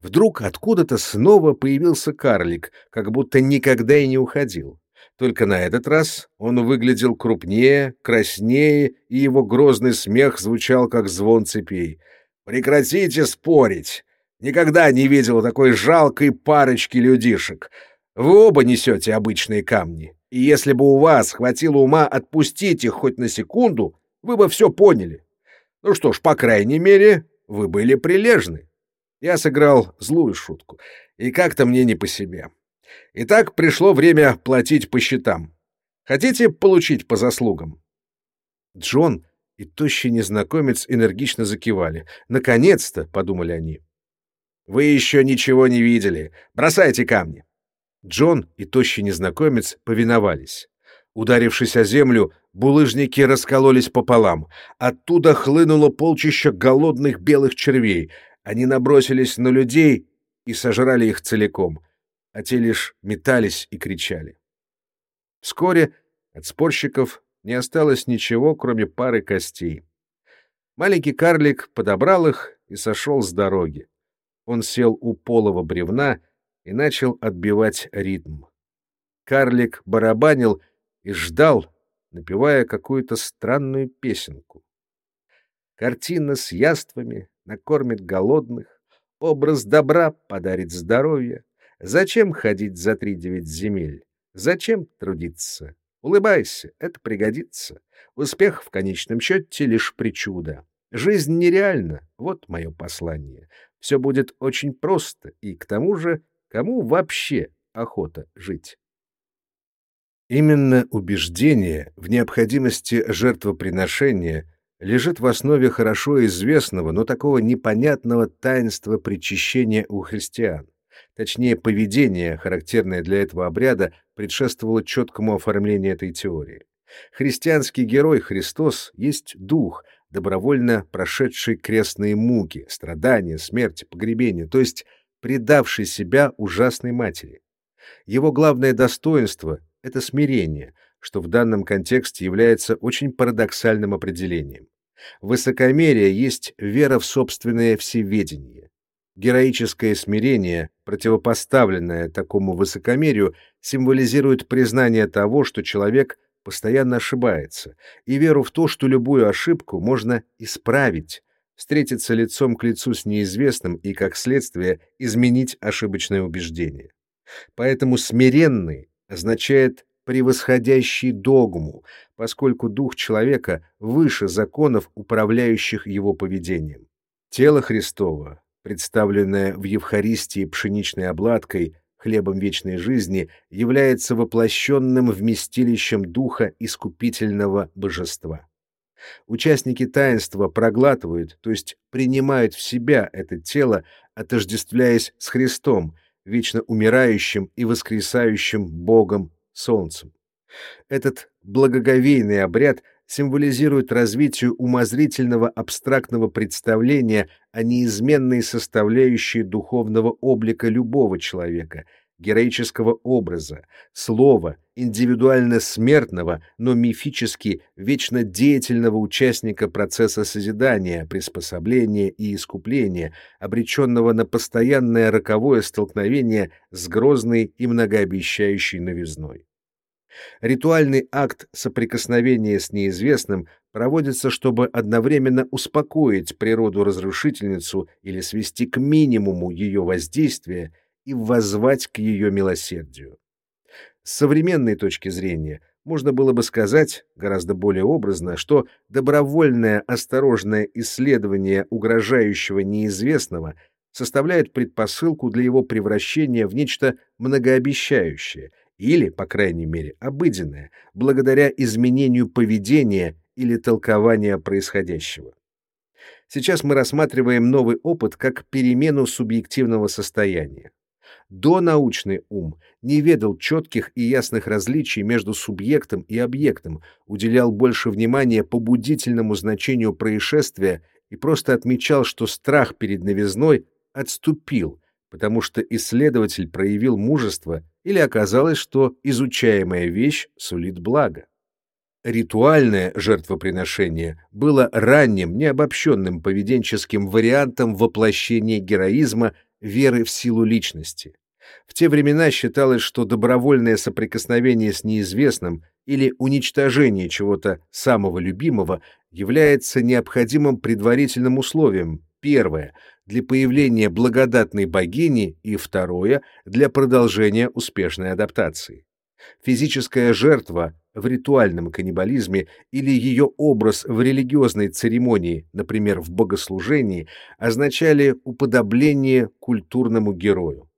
Вдруг откуда-то снова появился карлик, как будто никогда и не уходил. Только на этот раз он выглядел крупнее, краснее, и его грозный смех звучал, как звон цепей. «Прекратите спорить! Никогда не видел такой жалкой парочки людишек. Вы оба несете обычные камни, и если бы у вас хватило ума отпустить их хоть на секунду, вы бы все поняли. Ну что ж, по крайней мере, вы были прилежны. Я сыграл злую шутку, и как-то мне не по себе. Итак, пришло время платить по счетам. Хотите получить по заслугам? Джон и тощий незнакомец энергично закивали. Наконец-то, подумали они. Вы еще ничего не видели. Бросайте камни. Джон и тощий незнакомец повиновались. Ударившись о землю, булыжники раскололись пополам. Оттуда хлынуло полчища голодных белых червей. Они набросились на людей и сожрали их целиком а те лишь метались и кричали. Вскоре от спорщиков не осталось ничего, кроме пары костей. Маленький карлик подобрал их и сошел с дороги. Он сел у полого бревна и начал отбивать ритм. Карлик барабанил и ждал, напевая какую-то странную песенку. Картина с яствами накормит голодных, образ добра подарит здоровье, Зачем ходить за три девять земель? Зачем трудиться? Улыбайся, это пригодится. Успех в конечном счете лишь причуда. Жизнь нереальна, вот мое послание. Все будет очень просто, и к тому же, кому вообще охота жить? Именно убеждение в необходимости жертвоприношения лежит в основе хорошо известного, но такого непонятного таинства причащения у христиан. Точнее, поведение, характерное для этого обряда, предшествовало четкому оформлению этой теории. Христианский герой Христос есть дух, добровольно прошедший крестные муки, страдания, смерть, погребение, то есть предавший себя ужасной матери. Его главное достоинство — это смирение, что в данном контексте является очень парадоксальным определением. Высокомерие есть вера в собственное всеведение. Героическое смирение, противопоставленное такому высокомерию, символизирует признание того, что человек постоянно ошибается, и веру в то, что любую ошибку можно исправить, встретиться лицом к лицу с неизвестным и, как следствие, изменить ошибочное убеждение. Поэтому смиренный означает превосходящий догму, поскольку дух человека выше законов, управляющих его поведением. Тело Христово представленное в Евхаристии пшеничной обладкой, хлебом вечной жизни, является воплощенным вместилищем духа искупительного божества. Участники таинства проглатывают, то есть принимают в себя это тело, отождествляясь с Христом, вечно умирающим и воскресающим Богом Солнцем. Этот благоговейный обряд — символизирует развитие умозрительного абстрактного представления о неизменной составляющей духовного облика любого человека, героического образа, слова, индивидуально смертного, но мифически вечно деятельного участника процесса созидания, приспособления и искупления, обреченного на постоянное роковое столкновение с грозной и многообещающей новизной. Ритуальный акт соприкосновения с неизвестным проводится, чтобы одновременно успокоить природу-разрушительницу или свести к минимуму ее воздействия и воззвать к ее милосердию. С современной точки зрения можно было бы сказать, гораздо более образно, что добровольное осторожное исследование угрожающего неизвестного составляет предпосылку для его превращения в нечто многообещающее или, по крайней мере, обыденное, благодаря изменению поведения или толкования происходящего. Сейчас мы рассматриваем новый опыт как перемену субъективного состояния. Донаучный ум не ведал четких и ясных различий между субъектом и объектом, уделял больше внимания побудительному значению происшествия и просто отмечал, что страх перед новизной отступил, потому что исследователь проявил мужество или оказалось, что изучаемая вещь сулит благо. Ритуальное жертвоприношение было ранним, необобщенным поведенческим вариантом воплощения героизма веры в силу личности. В те времена считалось, что добровольное соприкосновение с неизвестным или уничтожение чего-то самого любимого является необходимым предварительным условием, первое — для появления благодатной богини и второе — для продолжения успешной адаптации. Физическая жертва в ритуальном каннибализме или ее образ в религиозной церемонии, например, в богослужении, означали уподобление культурному герою.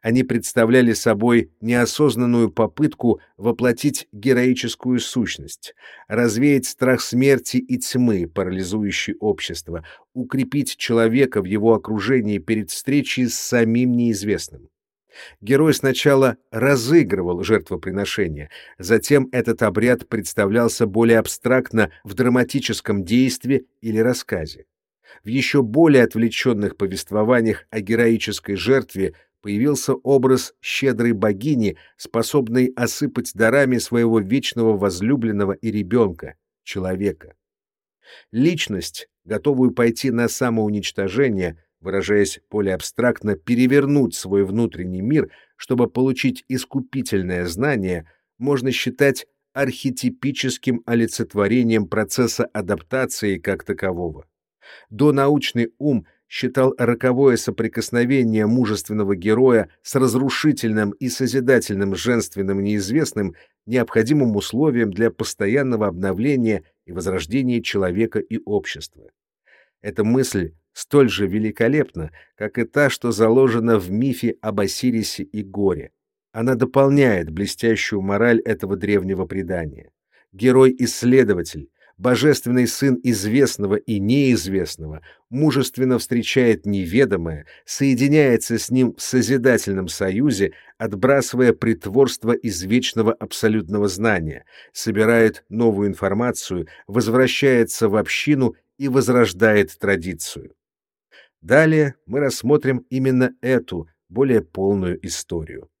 Они представляли собой неосознанную попытку воплотить героическую сущность, развеять страх смерти и тьмы, парализующий общество, укрепить человека в его окружении перед встречей с самим неизвестным. Герой сначала разыгрывал жертвоприношение, затем этот обряд представлялся более абстрактно в драматическом действии или рассказе. В еще более отвлеченных повествованиях о героической жертве появился образ щедрой богини, способной осыпать дарами своего вечного возлюбленного и ребенка, человека. Личность, готовую пойти на самоуничтожение, выражаясь более абстрактно, перевернуть свой внутренний мир, чтобы получить искупительное знание, можно считать архетипическим олицетворением процесса адаптации как такового. Донаучный ум считал роковое соприкосновение мужественного героя с разрушительным и созидательным женственным неизвестным необходимым условием для постоянного обновления и возрождения человека и общества. Эта мысль столь же великолепна, как и та, что заложена в мифе об Осирисе и горе. Она дополняет блестящую мораль этого древнего предания. Герой-исследователь, божественный сын известного и неизвестного, мужественно встречает неведомое, соединяется с ним в созидательном союзе, отбрасывая притворство из вечного абсолютного знания, собирает новую информацию, возвращается в общину и возрождает традицию. Далее мы рассмотрим именно эту, более полную историю.